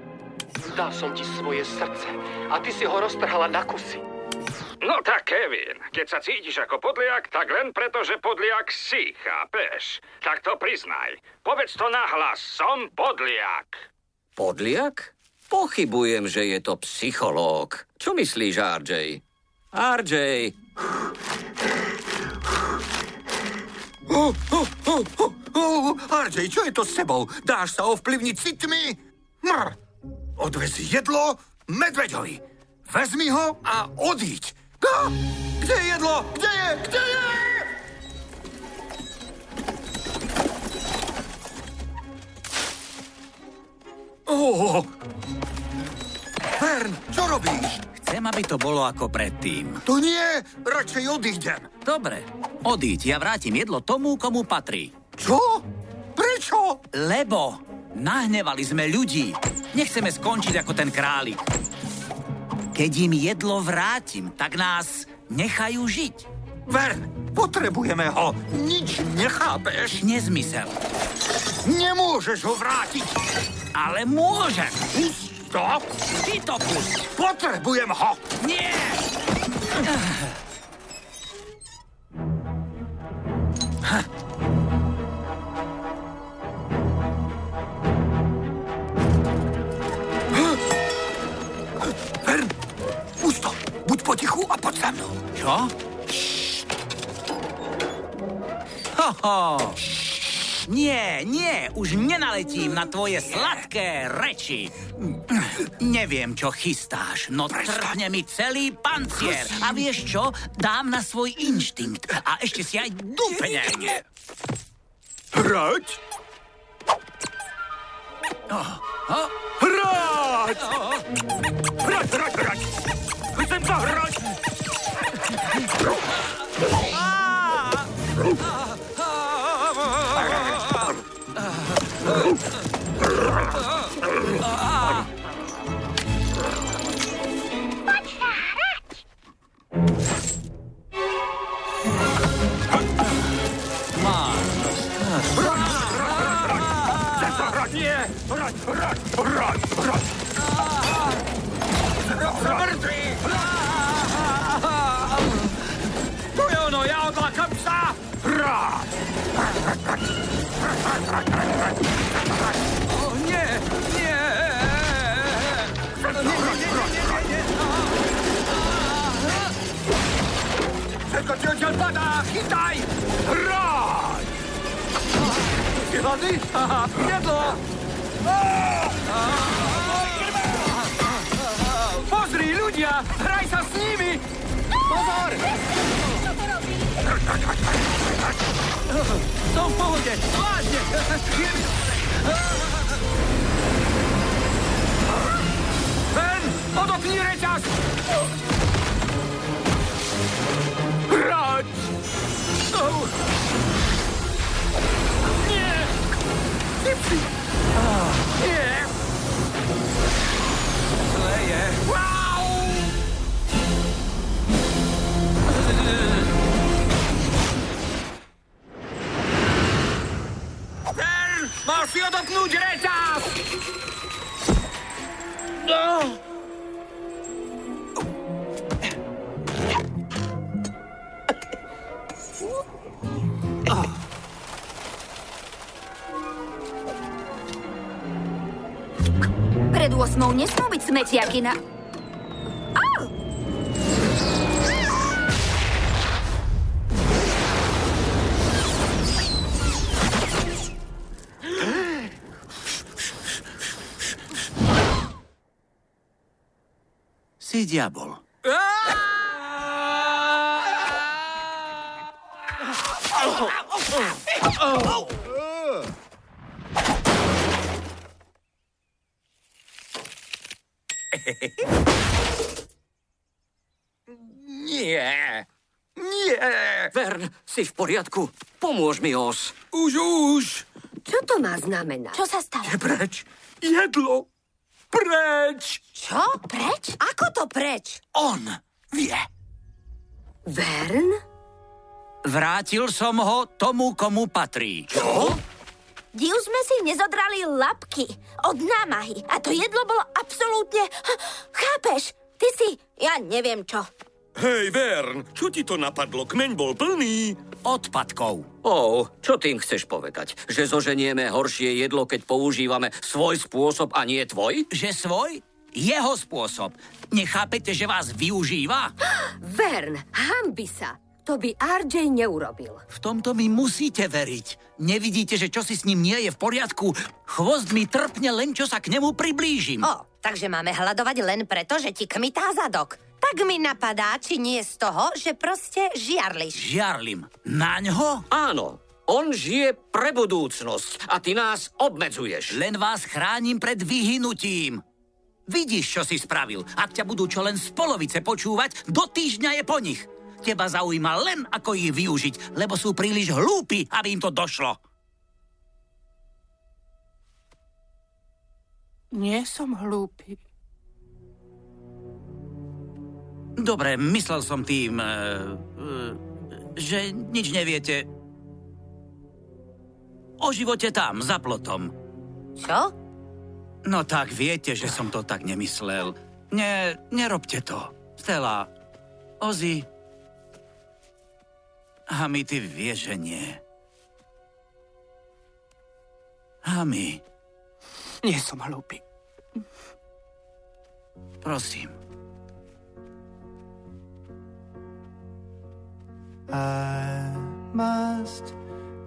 Dal som ti svoje srdce a ty si ho roztrhala na kusy. No tak, Kevin, keď sa cítiš ako podliak, tak len preto, že podliak si, chápeš? Tak to priznaj. Povedz to nahlas, som podliak. Podliak? Pochybujem, že je to psychológ. Čo myslíš, RJ? RJ, Oh, oh, oh, oh, oh, RJ, čo je to s sebou? Dáš sa ovplyvniť citmi? Mr. Odvez jedlo medveďovi. Vezmi ho a odíď. No, kde je jedlo? Kde je? Kde je? Oh. Fern, čo robíš? Chcem, aby to bolo ako predtým. To nie, radšej odídem. Dobre, odíď, ja vrátim jedlo tomu, komu patrí. Čo? Prečo? Lebo nahnevali sme ľudí. Nechceme skončiť ako ten králik. Keď im jedlo vrátim, tak nás nechajú žiť. Vern, potrebujeme ho. Nič nechápeš? Nezmysel. Nemôžeš ho vrátiť. Ale môžem. Pusť to. Ty to pusť. Potrebujem ho. Nie! Vern, potichu a poď za mnou. Čo? Ho, ho. Nie, nie, už nenaletím na tvoje sladké reči. Neviem, čo chystáš, no trhne mi celý pancier. A vieš čo? Dám na svoj inštinkt. A ešte si aj dupnem. Hrať? Hrať! Hrať, hrať, hrať! Chcem zahrať! O Všetko ti odtiaľ padá! Chytaj! Hráď! Ste hladní? Aha, jedlo! Pozri, ľudia! Hraj sa s nimi! Pozor! Som v pohode! Vážne! Ben, odopni reťaz! Oh. Nie! Gypsy! Ah, nie! Zle je. Wow! Ben, máš si odopnúť byť smetiaky na... Au! Si diabol. Nie. Nie. Vern, si v poriadku? Pomôž mi, Os. Už, už. Čo to má znamenať? Čo sa stalo? Je preč. Jedlo. Preč. Čo? Preč? Ako to preč? On vie. Vern? Vrátil som ho tomu, komu patrí. Čo? Div sme si nezodrali lapky od námahy a to jedlo bolo absolútne... Chápeš? Ty si... Ja neviem čo. Hej, Vern, čo ti to napadlo? Kmeň bol plný. Odpadkov. Ó, čo tým chceš povedať? Že zoženieme horšie jedlo, keď používame svoj spôsob a nie tvoj? Že svoj? Jeho spôsob. Nechápete, že vás využíva? Vern, hambi sa. To by RJ neurobil. V tomto mi musíte veriť. Nevidíte, že čo si s ním nie je v poriadku? Chvost mi trpne len, čo sa k nemu priblížim. O, takže máme hľadovať len preto, že ti kmitá zadok. Tak mi napadá, či nie z toho, že proste žiarliš. Žiarlim. Naňho? Áno. On žije pre budúcnosť a ty nás obmedzuješ. Len vás chránim pred vyhynutím. Vidíš, čo si spravil. Ak ťa budú čo len z polovice počúvať, do týždňa je po nich. Teba zaujíma len, ako ich využiť, lebo sú príliš hlúpi, aby im to došlo. Nie som hlúpy. Dobre, myslel som tým, e, e, že nič neviete o živote tam, za plotom. Čo? No tak viete, že som to tak nemyslel. Ne, nerobte to. Stella, Ozzy, Hami, ty vieš, že nie. Hami, Nie som hlúpy. prosím. I must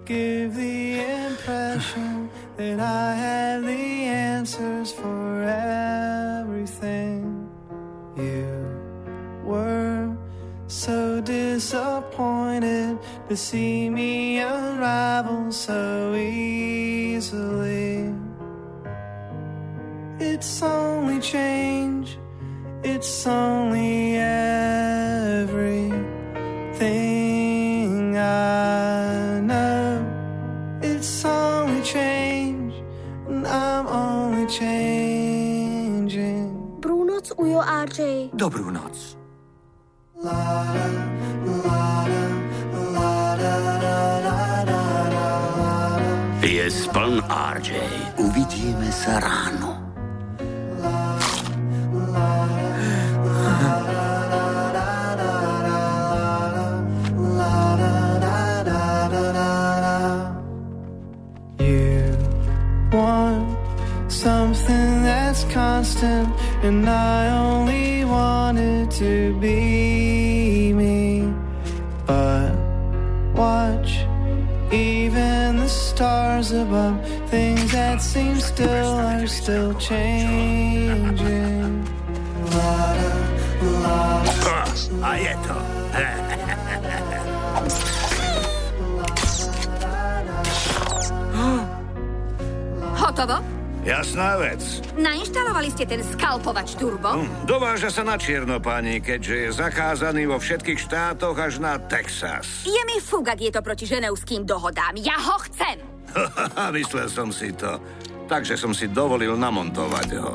give the impression that I had the answers for everything. You were so disappointed to see me unravel so easily. It's only change, it's only everything I know. It's only change, and I'm only changing. Brúnoc ujo RJ. Dobrú RJ. Uvidíme sa ráno. Things that seem still are still changing. La-da, la-da. A je to. Hotovo? Jasná vec. Nainštalovali ste ten skalpovač turbo? Hm, Dováža sa na čierno, pani, keďže je zakázaný vo všetkých štátoch až na Texas. Je mi fúk, ak je to proti ženevským dohodám. Ja ho chcem! Myslel som si to. Takže som si dovolil namontovať ho.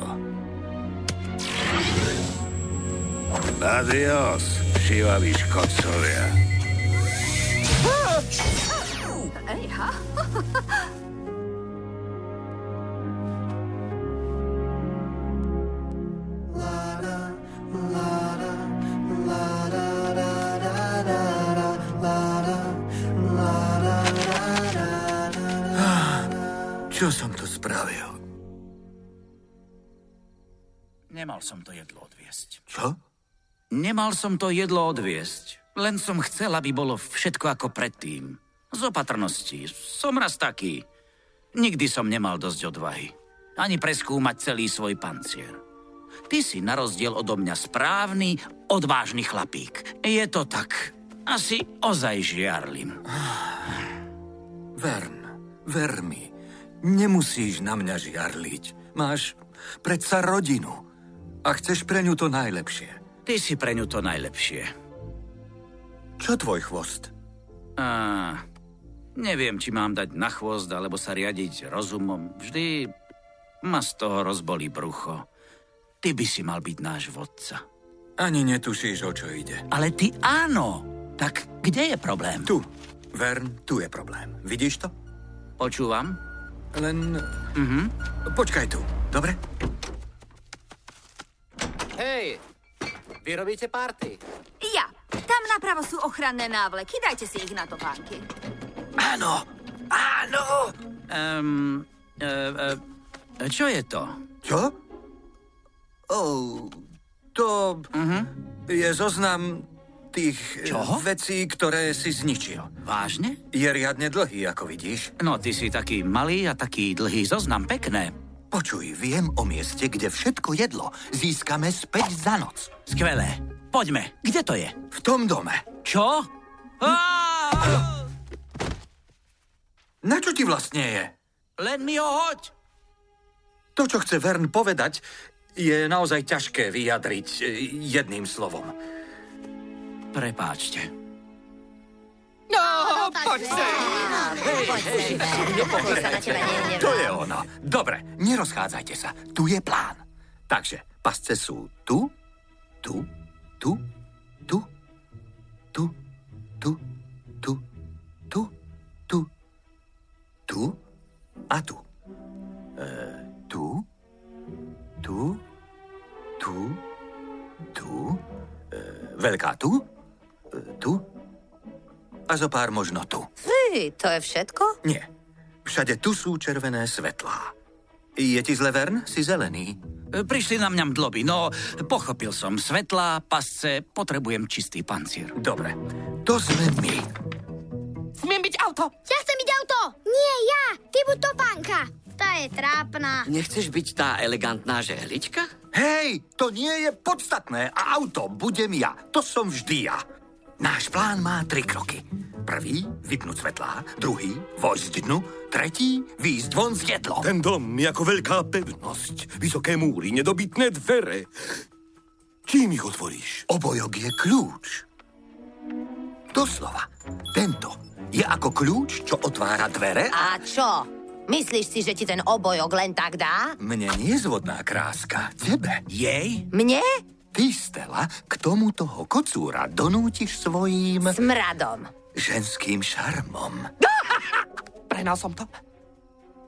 Adios, šivaví škodcovia. Ejha. Nemal som to jedlo odviesť. Čo? Nemal som to jedlo odviesť. Len som chcel, aby bolo všetko ako predtým. Z opatrnosti. Som raz taký. Nikdy som nemal dosť odvahy. Ani preskúmať celý svoj pancier. Ty si na rozdiel odo mňa správny, odvážny chlapík. Je to tak. Asi ozaj žiarlim. Vern, ver mi. Nemusíš na mňa žiarliť. Máš predsa rodinu. A chceš pre ňu to najlepšie. Ty si pre ňu to najlepšie. Čo tvoj chvost? Á, neviem, či mám dať na chvost, alebo sa riadiť rozumom. Vždy ma z toho rozbolí brucho. Ty by si mal byť náš vodca. Ani netušíš, o čo ide. Ale ty áno. Tak kde je problém? Tu. Vern, tu je problém. Vidíš to? Počúvam. Len... Mhm. Počkaj tu, dobre? Hej, vy robíte party? Ja. Tam napravo sú ochranné návleky. Dajte si ich na topánky. Áno, áno. Um, e, e, čo je to? Čo? Oh, to Mhm. je zoznam tých e, Čo? vecí, ktoré si zničil. Vážne? Je riadne dlhý, ako vidíš. No, ty si taký malý a taký dlhý zoznam, pekné. Počuj, viem o mieste, kde všetko jedlo získame späť za noc. Skvelé. Poďme. Kde to je? V tom dome. Čo? Na čo ti vlastne je? Len mi ho hoď. To, čo chce Vern povedať, je naozaj ťažké vyjadriť e, jedným slovom. Prepáčte. No, poď sem. To je ono. Dobre, nerozchádzajte sa. Tu je plán. Takže pasce sú tu, tu, tu, tu, tu, tu, tu, tu, tu, tu a tu. E, tu, tu, tu, tu, e, veľká tu, e, tu a zo pár možno tu. Fy, to je všetko? Nie. Všade tu sú červené svetlá. Je ti zle, Vern? Si zelený. E, Prišli na mňa mdloby, no pochopil som. Svetlá, pasce, potrebujem čistý pancier. Dobre, to sme my. Smiem byť auto? Ja chcem byť auto! Nie, ja! Ty buď topánka! Tá je trápna. Nechceš byť tá elegantná žehlička? Hej, to nie je podstatné. A auto budem ja. To som vždy ja. Náš plán má tri kroky. Prvý, vypnúť svetlá. Druhý, vojsť dnu. Tretí, výjsť von z jedlo. Ten dom je ako veľká pevnosť. Vysoké múry, nedobytné dvere. Čím ich otvoríš? Obojok je kľúč. Doslova. Tento je ako kľúč, čo otvára dvere a... Čo? Myslíš si, že ti ten obojok len tak dá? Mne nie je zvodná kráska. Tebe. Jej? Mne? Ty, Stella, k tomu toho kocúra donútiš svojím Smradom. ženským šarmom. Prehnal som to.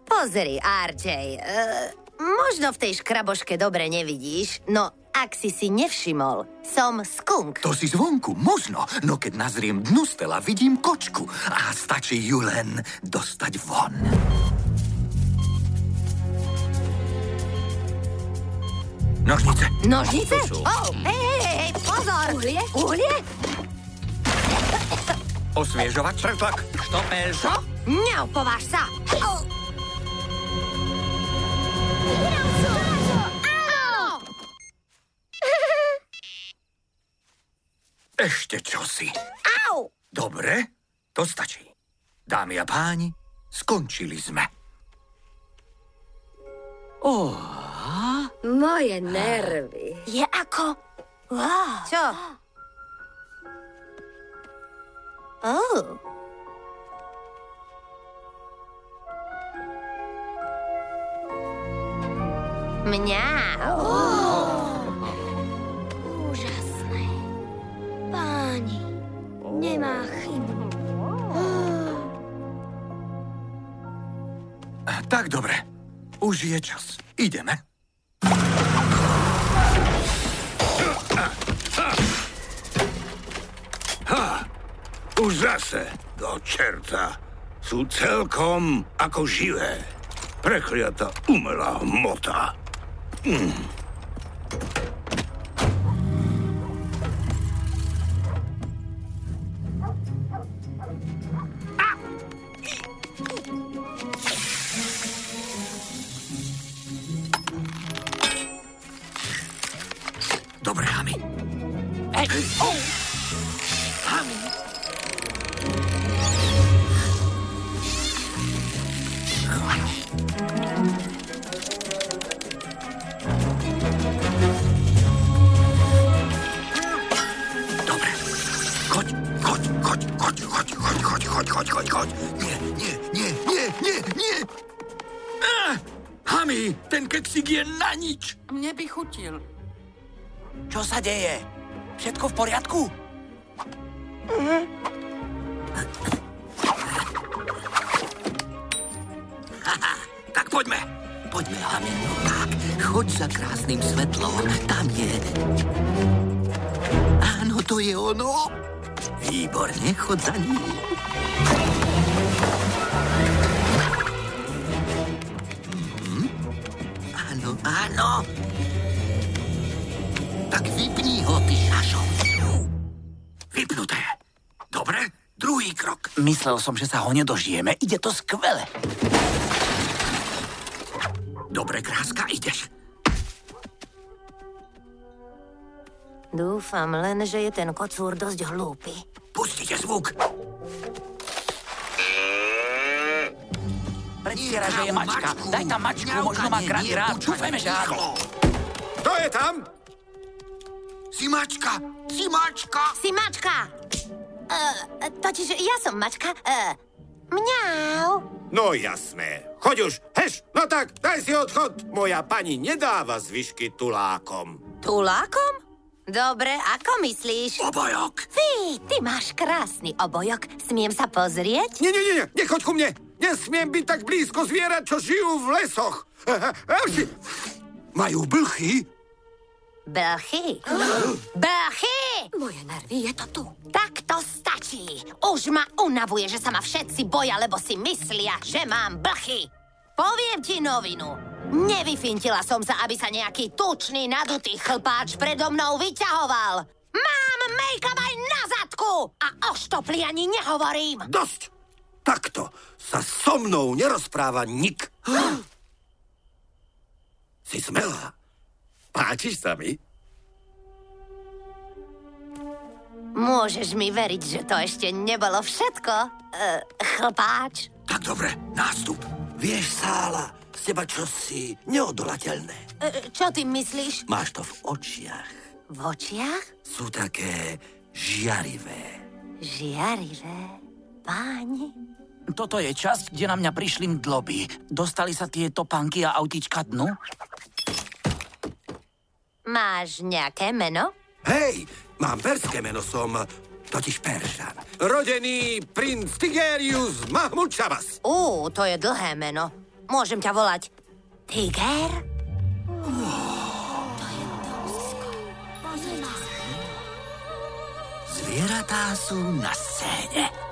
Pozri, RJ, uh, možno v tej škraboške dobre nevidíš, no ak si si nevšimol, som skunk. To si zvonku, možno, no keď nazriem dnu Stella, vidím kočku a stačí ju len dostať von. Nožnice. Nožnice? Oh, hej, hej, hej, pozor! Uhlie? Uhlie? Osviežovač? Pretlak. Štopel. Čo? Neopováž sa. Áno! Ešte čosi. Au! Dobre, to stačí. Dámy a páni, skončili sme. Oh, Moje nervy. Je ako... Wow. Čo? Oh. Mňau. Úžasné. Páni, nemá chybu. Tak dobre, už je čas. Ideme. Ha, do čerta. Sú celkom ako živé. Prekliata hmota. Mm. Ej, oh. Hami. Dobre. Choď, choď, choď, choď, choď, choď, choď, choď, choď, choď, choď. Nie, nie, nie, nie, nie, nie. Ah, Hami, ten keksík je na nič. Mne by chutil. Čo sa deje? Všetko v poriadku? Haha, tak poďme. Poďme, Hami, no tak. Choď za krásnym svetlom. Tam je... Áno, to je ono. Výborne, chod za ním. Myslel som, že sa ho nedožijeme. Ide to skvele. Dobre, kráska, ideš. Dúfam len, že je ten kocúr dosť hlúpy. Pustite zvuk. Predstiera, že je mačka. Daj tam mačku, možno má kráty rád. Dúfajme, že áno. Kto je tam? Si mačka, si mačka. Si mačka! Uh, totiž ja som mačka. Uh, mňau. No jasné. Choď už. Heš, no tak, daj si odchod. Moja pani nedáva zvyšky tulákom. Tulákom? Dobre, ako myslíš? Obojok. Fí, ty máš krásny obojok. Smiem sa pozrieť? Nie, nie, nie, nechoď ku mne. Nesmiem byť tak blízko zvierat, čo žijú v lesoch. Majú blchy. Belchy? Belchy! Moje nervy, je to tu. Tak to stačí. Už ma unavuje, že sa ma všetci boja, lebo si myslia, že mám blchy. Poviem ti novinu. Nevyfintila som sa, aby sa nejaký tučný, nadutý chlpáč predo mnou vyťahoval. Mám make-up aj na zadku a o štopli ani nehovorím. Dosť. Takto sa so mnou nerozpráva nik. si smelá. Páčiš sa mi? Môžeš mi veriť, že to ešte nebolo všetko, uh, chlpáč? Tak dobre, nástup. Vieš, Sála, z teba čosi neodolateľné. Uh, čo ty myslíš? Máš to v očiach. V očiach? Sú také žiarivé. Žiarivé? Páni? Toto je časť, kde na mňa prišli mdloby. Dostali sa tie topánky a autička dnu? Máš nejaké meno? Hej, mám perské meno, som totiž Peržan. Rodený princ Tigerius Mahmud Chavas. Ú, to je dlhé meno. Môžem ťa volať Tiger? Zvieratá sú na scéne.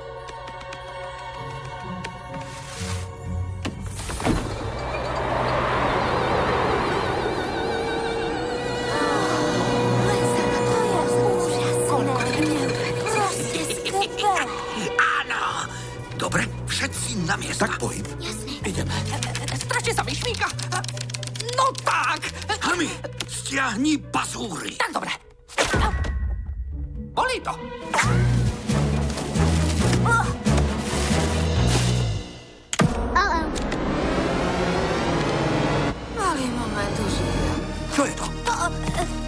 Na miesta. Tak pohyb. Ideme. Strašne sa mi šmíka. No tak. Hami, stiahni bazúry. Tak dobre. Bolí to. Malý moment už idem. Čo je to? To,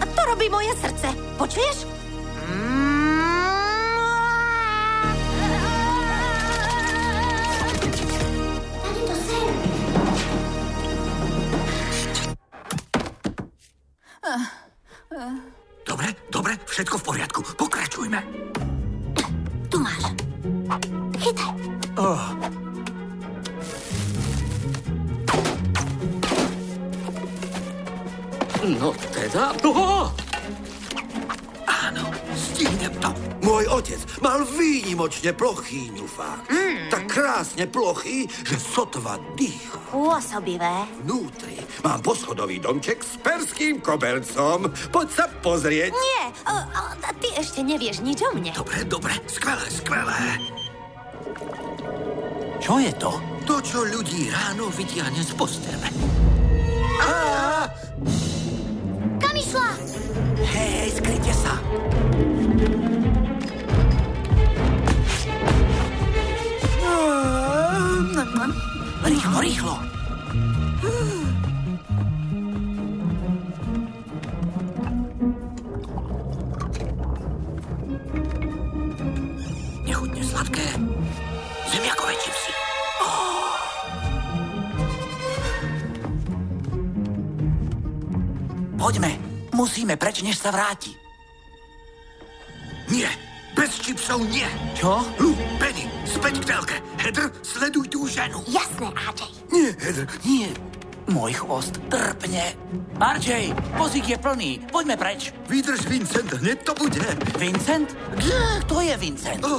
to robí moje srdce. Počuješ? Dobre, dobre, všetko v poriadku. Pokračujme. Tu máš. Chytaj. Oh. No teda... Oh! Áno, stihnem to. Môj otec mal výnimočne plochý ňufák. Mm. Tak krásne plochý, že sotva dýcha. Pôsobivé. Vnútri mám poschodový domček s perským kobercom. Poď sa pozrieť. Nie, o, o, ty ešte nevieš nič o mne. Dobre, dobre, skvelé, skvelé. Čo je to? To, čo ľudí ráno vytiahne z postele. Kam išla? Hej, skryte sa. Rýchlo, Musíme preč, než sa vráti. Nie, bez čipsov nie. Čo? Lu, Penny, späť k telke. Heather, sleduj tú ženu. Jasné, AJ. Nie, Heather, Nie. Môj chvost trpne. RJ, vozík je plný. Poďme preč. Vydrž, Vincent, hneď to bude. Vincent? Kto je Vincent? Oh,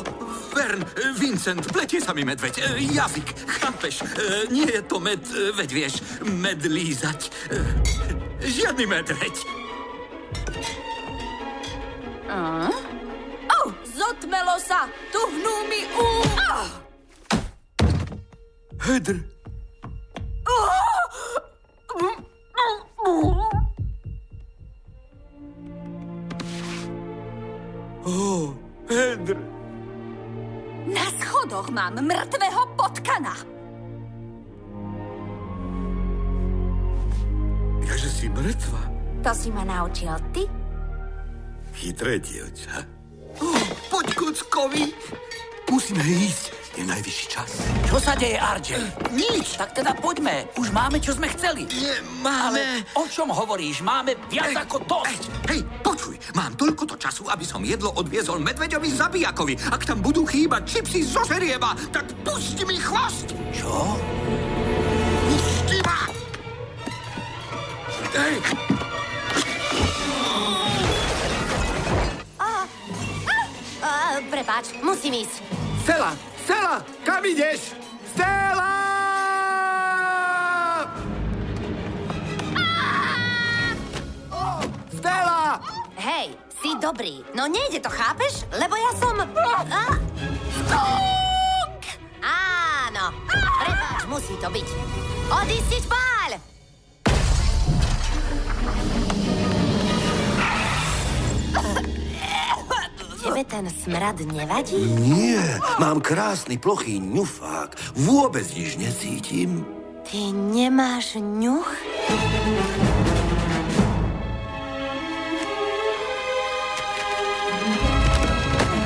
Vern, Vincent, pletie sa mi medveď. Eh, Jazyk, chápeš? Eh, Nie je to med, eh, veď vieš, med lízať. Eh, Žiadny medveď. Oh, zotmelo sa! Tuhnú mi um! Oh. Heather, oh, Heather. Na schodoch mám mŕtvého potkana. Jaže si mŕtva. To si ma naučil ty? Chytré dievča. Oh, poď kuckovi. Musíme ísť. Je najvyšší čas. Čo sa deje, RJ? Nič. Tak teda poďme. Už máme, čo sme chceli. Nemáme. Ale o čom hovoríš? Máme viac ako dosť. Hej, počuj, mám toľko to času, aby som jedlo odviezol medveďovi zabijakovi. Ak tam budú chýbať čipsy zo žerieba, tak pusti mi chvost! Čo? Pusti ma! Hej, prepáč, musím ísť. Stella, Stella, kam ideš? Stella! Stella! Hej, si dobrý. No nejde to, chápeš? Lebo ja som... A... Skok! Áno. Prepáč, musí to byť. Odistiť páľ! Tebe ten smrad nevadí? Nie, mám krásny plochý ňufák. Vôbec nič necítim. Ty nemáš ňuch?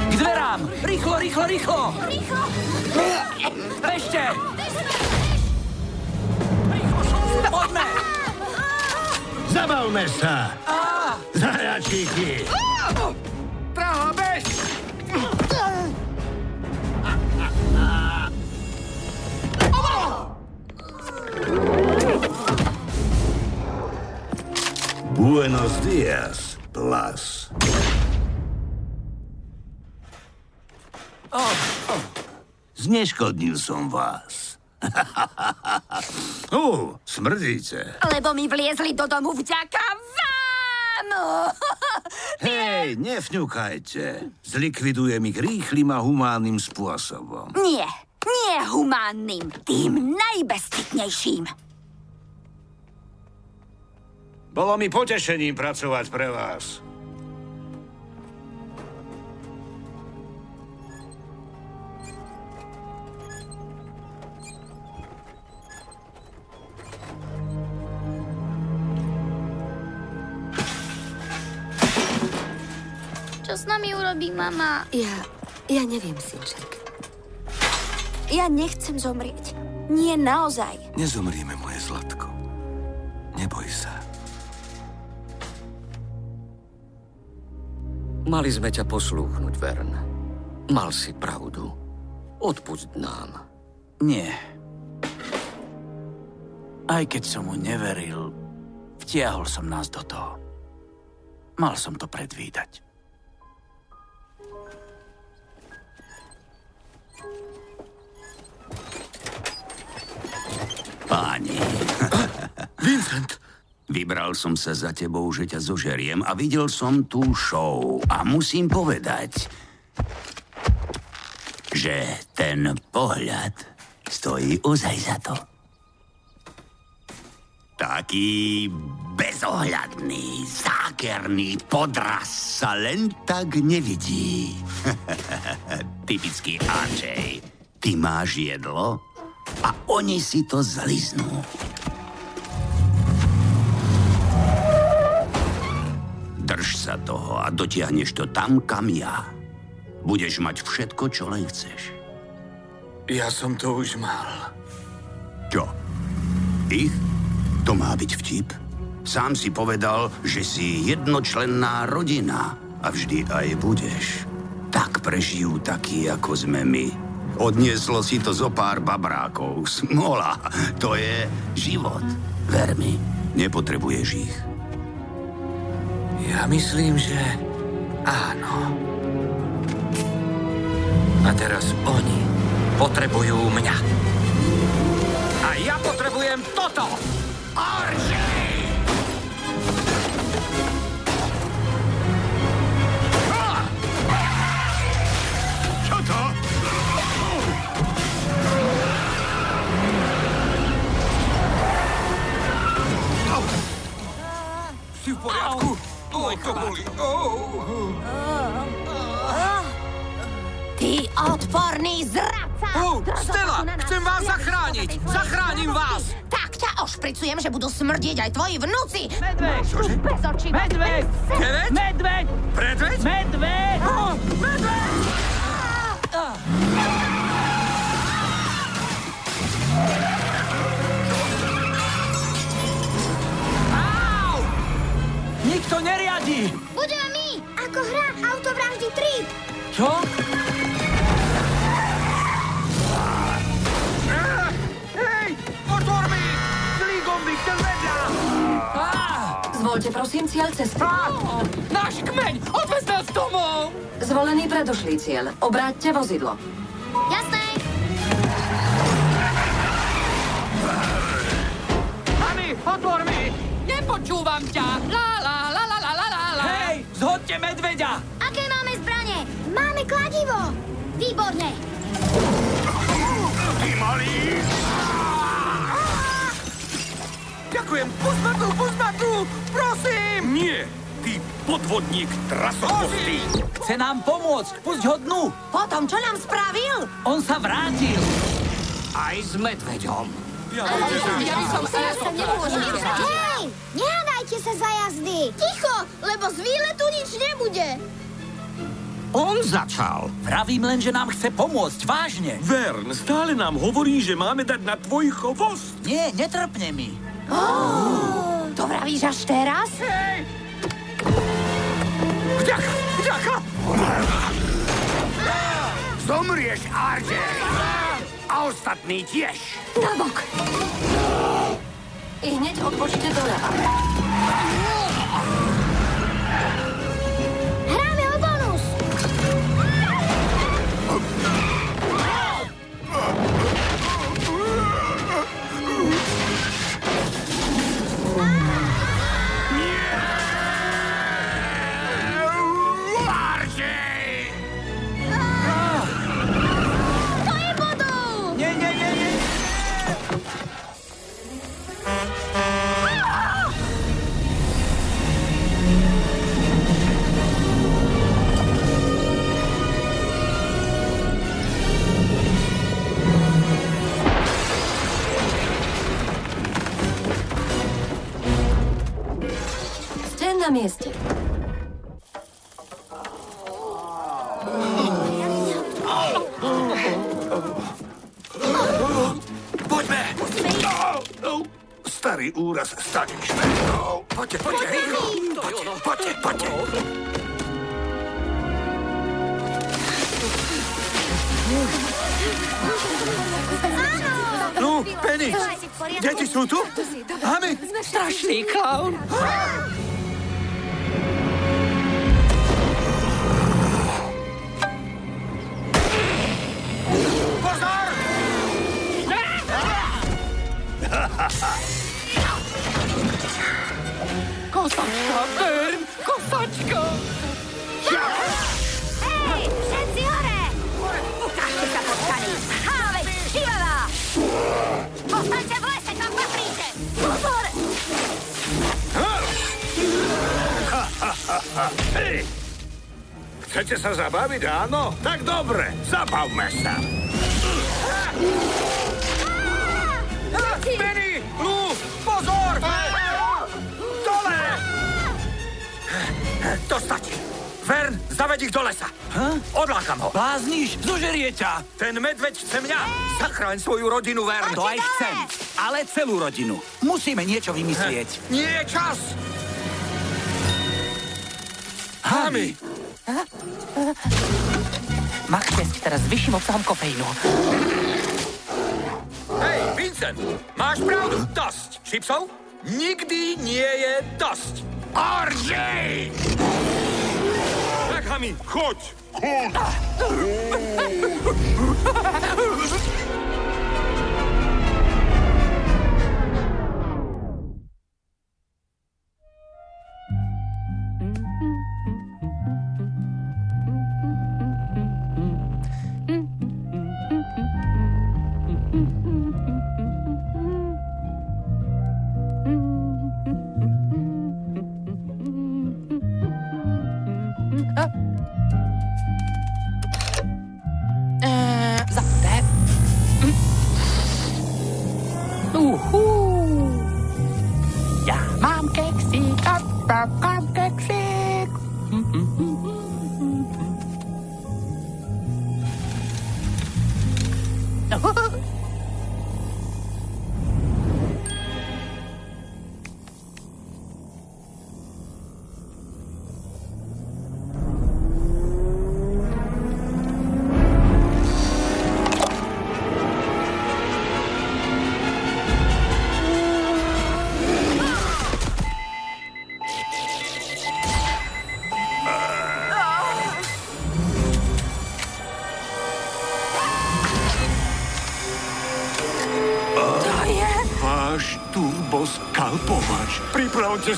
K dverám! Rýchlo, rýchlo, rýchlo! Rýchlo! Bežte! Poďme! Zabavme sa! Zajačíky! Buenos dias, Blas. Zneškodnil som vás. Ó, smrdíte. Lebo mi vliezli do domu vďaka vám! Hej, nefňukajte. Zlikvidujem ich rýchlým a humánnym spôsobom. Nie, Nie humánnym, tým najbezcitnejším. Bolo mi potešením pracovať pre vás. Čo s nami urobí mama? Ja, ja neviem, synček. Ja nechcem zomrieť. Nie naozaj. Nezomrieme, moje zlatko. Neboj sa. Mali sme ťa poslúchnuť, Vern. Mal si pravdu. Odpusť nám. Nie. Aj keď som mu neveril, vtiahol som nás do toho. Mal som to predvídať. Páni. Vincent! Vybral som sa za tebou, že ťa zožeriem a videl som tú show. A musím povedať, že ten pohľad stojí ozaj za to. Taký bezohľadný, zákerný podraz sa len tak nevidí. Typický RJ. Ty máš jedlo a oni si to zliznú. Drž sa toho a dotiahneš to tam, kam ja. Budeš mať všetko, čo len chceš. Ja som to už mal. Čo? Ich? To má byť vtip? Sám si povedal, že si jednočlenná rodina a vždy aj budeš. Tak prežijú takí, ako sme my. Odnieslo si to zo pár babrákov. Smola, to je život. Ver mi, nepotrebuješ ich. Ja myslím, že áno. A teraz oni potrebujú mňa. A ja potrebujem toto! Poriadku? Oj, to boli. Ty odporný zradca! Oh, Stella, chcem vás zachrániť! Zachránim vás! Tak ťa ošpricujem, že budú smrdieť aj tvoji vnúci! Medveď! Čože? Medveď! Medveď! Medveď! Predveď? Medveď! Medveď! Nikto neriadí! Budeme my, ako hra Autovraždy 3. Čo? Hej, otvor mi! Zlý gombík, ten vedľa! Zvolte prosím cieľ cesty. Náš kmeň! Odvez nás domov! Zvolený predošlý cieľ. Obráťte vozidlo. Jasné. Mami, otvor mi! Nepočúvam ťa! La, zhodte medveďa! Aké máme zbranie? Máme kladivo. Výborne. Ty malý! Ďakujem, pusť ma tu, pusť ma tu! Prosím! Nie! Ty podvodník trasokostý! Chce nám pomôcť, pusť ho dnu! Potom, čo nám spravil? On sa vrátil! Aj s medveďom. Ja by som sa... Ja som Hej, nehádajte sa za jazdy. Ticho, lebo z výletu nič nebude. On začal. Vravím len, že nám chce pomôcť, vážne. Vern, stále nám hovorí, že máme dať na tvoj chvost. Nie, netrpne mi. Oh, to vravíš až teraz? Hej! Vďaka, vďaka! Zomrieš, RJ! A ostatní tiež. Nabok. I hneď odbočte doľava. Hráme na mieste. Poďme! Starý úraz staničné. Poďte, poďte, rýchlo! Poďte, poďte, poďte! No, Penny, deti sú tu? Hami? Strašný klaun. Kosačka, Bern, kosačka. Hej, všetci hore! Ukážte sa, potkani! Háveď, šivavá! Postaňte v lese, patríte! Pozor! Chcete sa zabaviť, áno? Tak dobre, zabavme sa. Zaved ich do lesa. Odlákam ho. Blázniš? Zožerie ťa. Ten medveď chce mňa. Zachráň svoju rodinu, Vern. To aj chcem. Ale celú rodinu. Musíme niečo vymyslieť. Nie je čas. Hami. Max test teraz s vyšším obsahom kofeínu. Hej, Vincent, máš pravdu. Dosť. Čipsov? Nikdy nie je dosť. RJ! Tak, Hami, choď!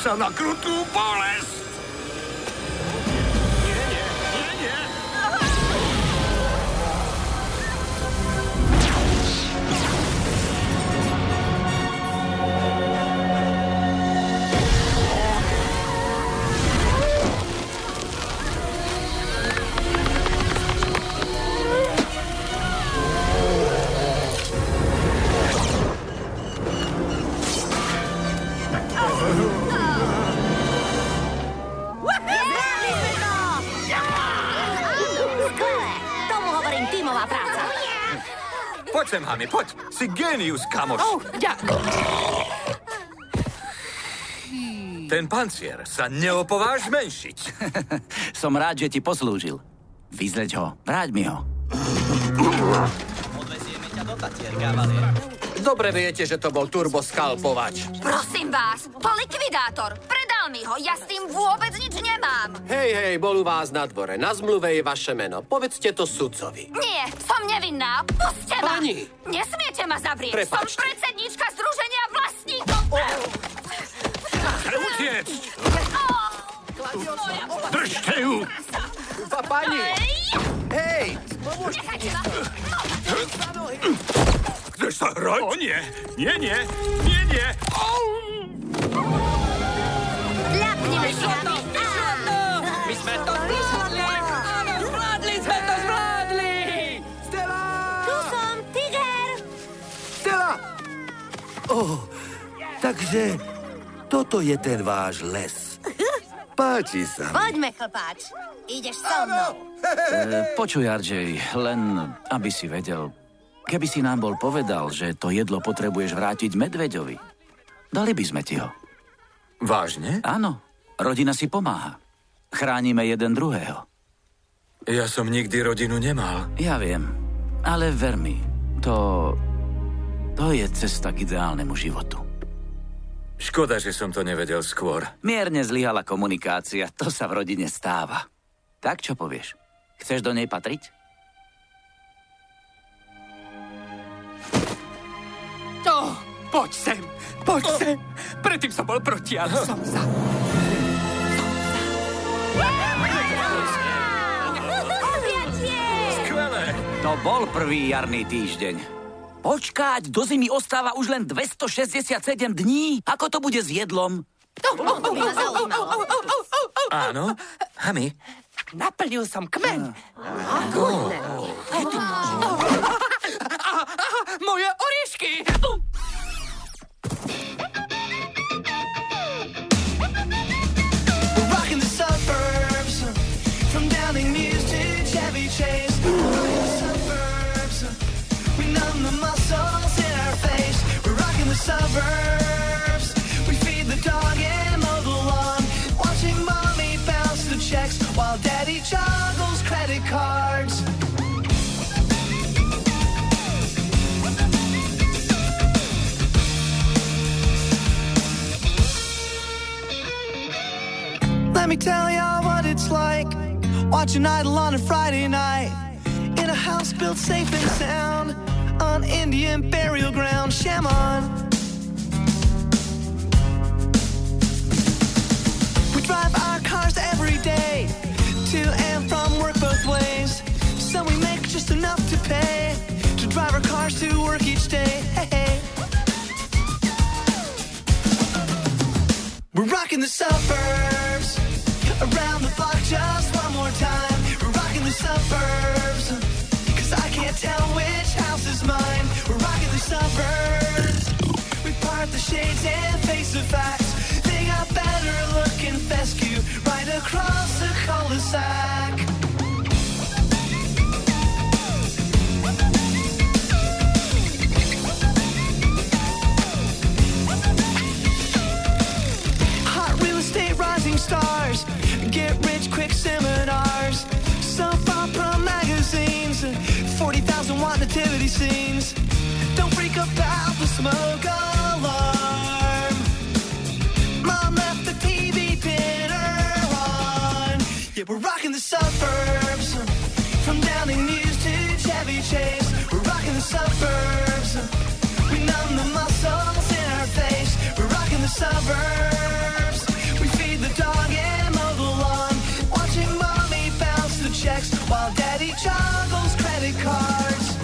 Sa na krutú bolesť. Poď sem, Hami, poď. Si génius, kamoš. Oh, ďakujem. Ten pancier sa neopováž zmenšiť. Som rád, že ti poslúžil. Vyzleď ho. Vráť mi ho. Dobre viete, že to bol turboskalpovač. Prosím vás, to likvidátor. Predal mi ho, ja s tým vôbec nič nemám. Hej, hej, bol u vás na dvore. Na zmluve je vaše meno. Povedzte to sudcovi. Nie, som nevinná. Puste ma. Pani. Nesmiete ma zavrieť. Prepačte. Som predsednička Združenia vlastníkov. Utiecť! Držte ju! Pa, pani! Hej! Nechajte ma. Chceš sa hrať? O nie, nie, nie, nie, nie. Ľapnime si. My sme to zvládli. Áno, zvládli sme to, zvládli. Tu som, Tiger! Stella! Oh, takže toto je ten váš les. Páči sa. Poďme, chlpáč. Ideš so mnou. E, počuj, RJ, len aby si vedel, keby si nám bol povedal, že to jedlo potrebuješ vrátiť medveďovi, dali by sme ti ho. Vážne? Áno, rodina si pomáha. Chránime jeden druhého. Ja som nikdy rodinu nemal. Ja viem, ale ver mi, to... To je cesta k ideálnemu životu. Škoda, že som to nevedel skôr. Mierne zlyhala komunikácia, to sa v rodine stáva. Tak čo povieš? Chceš do nej patriť? Oh, poď sem, poď sem. Predtým som bol proti, ale som za. To bol prvý jarný týždeň. Počkať, do zimy ostáva už len 267 dní. Ako to bude s jedlom? To by ma zaujímalo. Áno? Hami? Naplnil som kmeň. Moje watching Idol on a Friday night in a house built safe and sound on Indian burial ground. Sham on. We drive our cars every day to and from work both ways, so we make just enough to pay to drive our cars to work each day. Hey, hey. We're rocking the suburbs shades and face the facts. They got better looking fescue right across the cul-de-sac. Hot real estate rising stars, get rich quick seminars, soap opera magazines, 40,000 watt nativity scenes. Don't freak about the smoke we're rocking the suburbs, from Downing News to Chevy Chase. We're rocking the suburbs. We numb the muscles in our face. We're rocking the suburbs. We feed the dog and mow the lawn. Watching mommy bounce the checks while daddy juggles credit cards.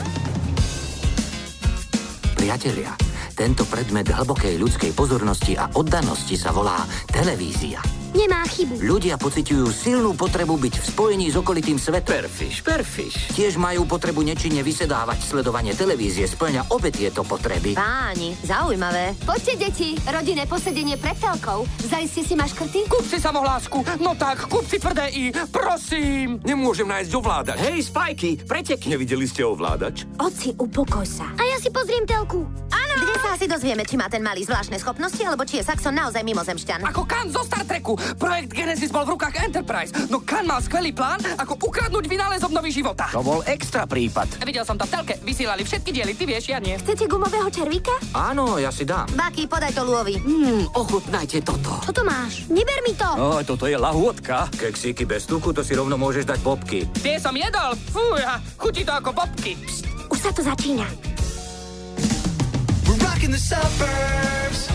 Priatelia, tento predmet hlbokej ľudskej pozornosti a oddanosti sa volá televízia. Nemá chybu. Ľudia pociťujú silnú potrebu byť v spojení s okolitým svetom. Perfiš, perfiš. Tiež majú potrebu nečinne vysedávať sledovanie televízie, splňa obe tieto potreby. Páni, zaujímavé. Poďte, deti, rodinné posedenie pred telkou. Vzali ste si maškrty? Kúp si samohlásku. No tak, kúp si tvrdé I, prosím. Nemôžem nájsť ovládač. Hej, Spajky, preteky. Nevideli ste ovládač? Oci, upokoj sa. A ja si pozriem telku. Áno! Kde sa asi dozvieme, či má ten malý zvláštne schopnosti, alebo či je Saxon naozaj mimozemšťan? Ako Khan zo Star Treku. Projekt Genesis bol v rukách Enterprise. No Khan mal skvelý plán, ako ukradnúť vynález obnovy života. To bol extra prípad. Videl som to v telke, vysielali všetky diely, ty vieš, ja nie. Chcete gumového červíka? Áno, ja si dám. Baky, podaj to Luovi. Hmm, ochutnajte toto. Čo to máš? Neber mi to. O, toto je lahôdka. Keksíky bez tuku, to si rovno môžeš dať bobky. Tie som jedol. Fúja, chutí to ako bobky. Už sa to začína. We're rocking the suburbs.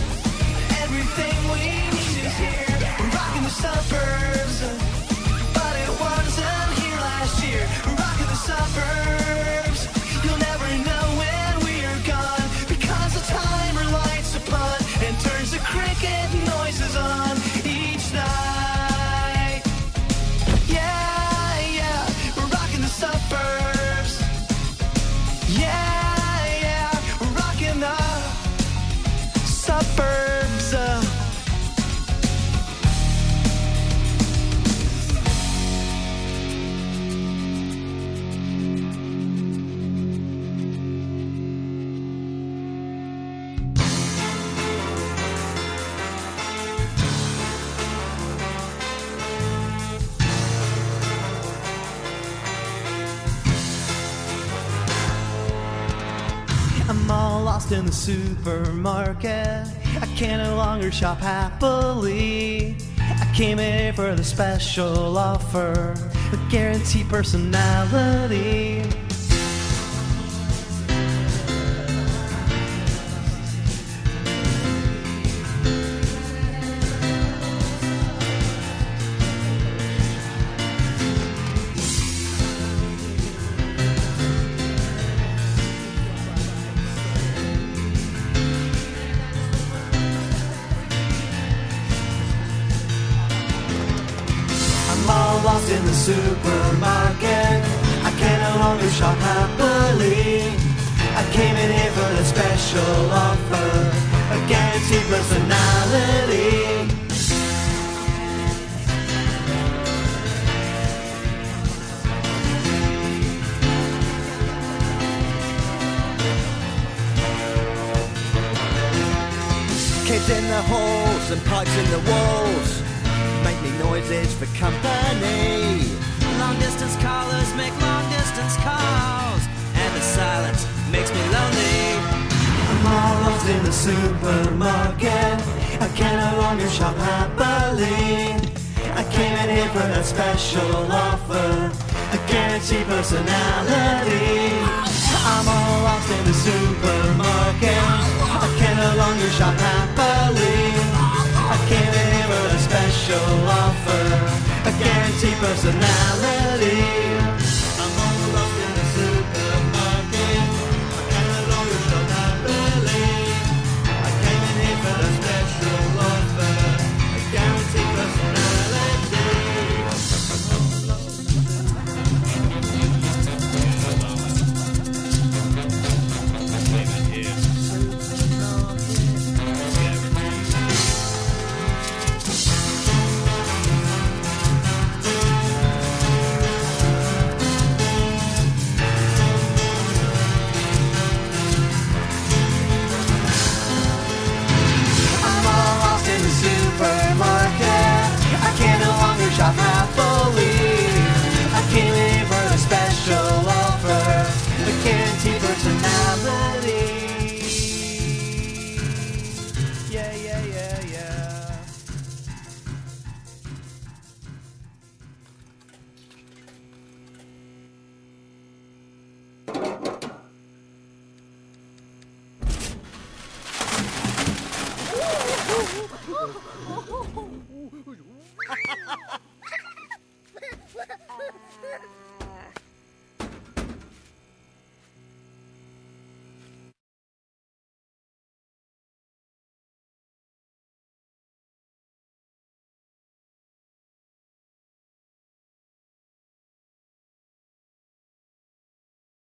Everything we need is here. We're rocking the suburbs. Lost in the supermarket. I can no longer shop happily. I came here for the special offer, the guaranteed personality. Came in here for the special offer, a guaranteed personality. Kids in the halls and pipes in the walls make me noises for company. Long distance callers make long distance calls, and the silence makes me lonely. I'm all lost in the supermarket. I can no longer shop happily. I came in here for that special offer, a guaranteed personality. I'm all lost in the supermarket. I can no longer shop happily. I came in here for a special offer, a guaranteed personality.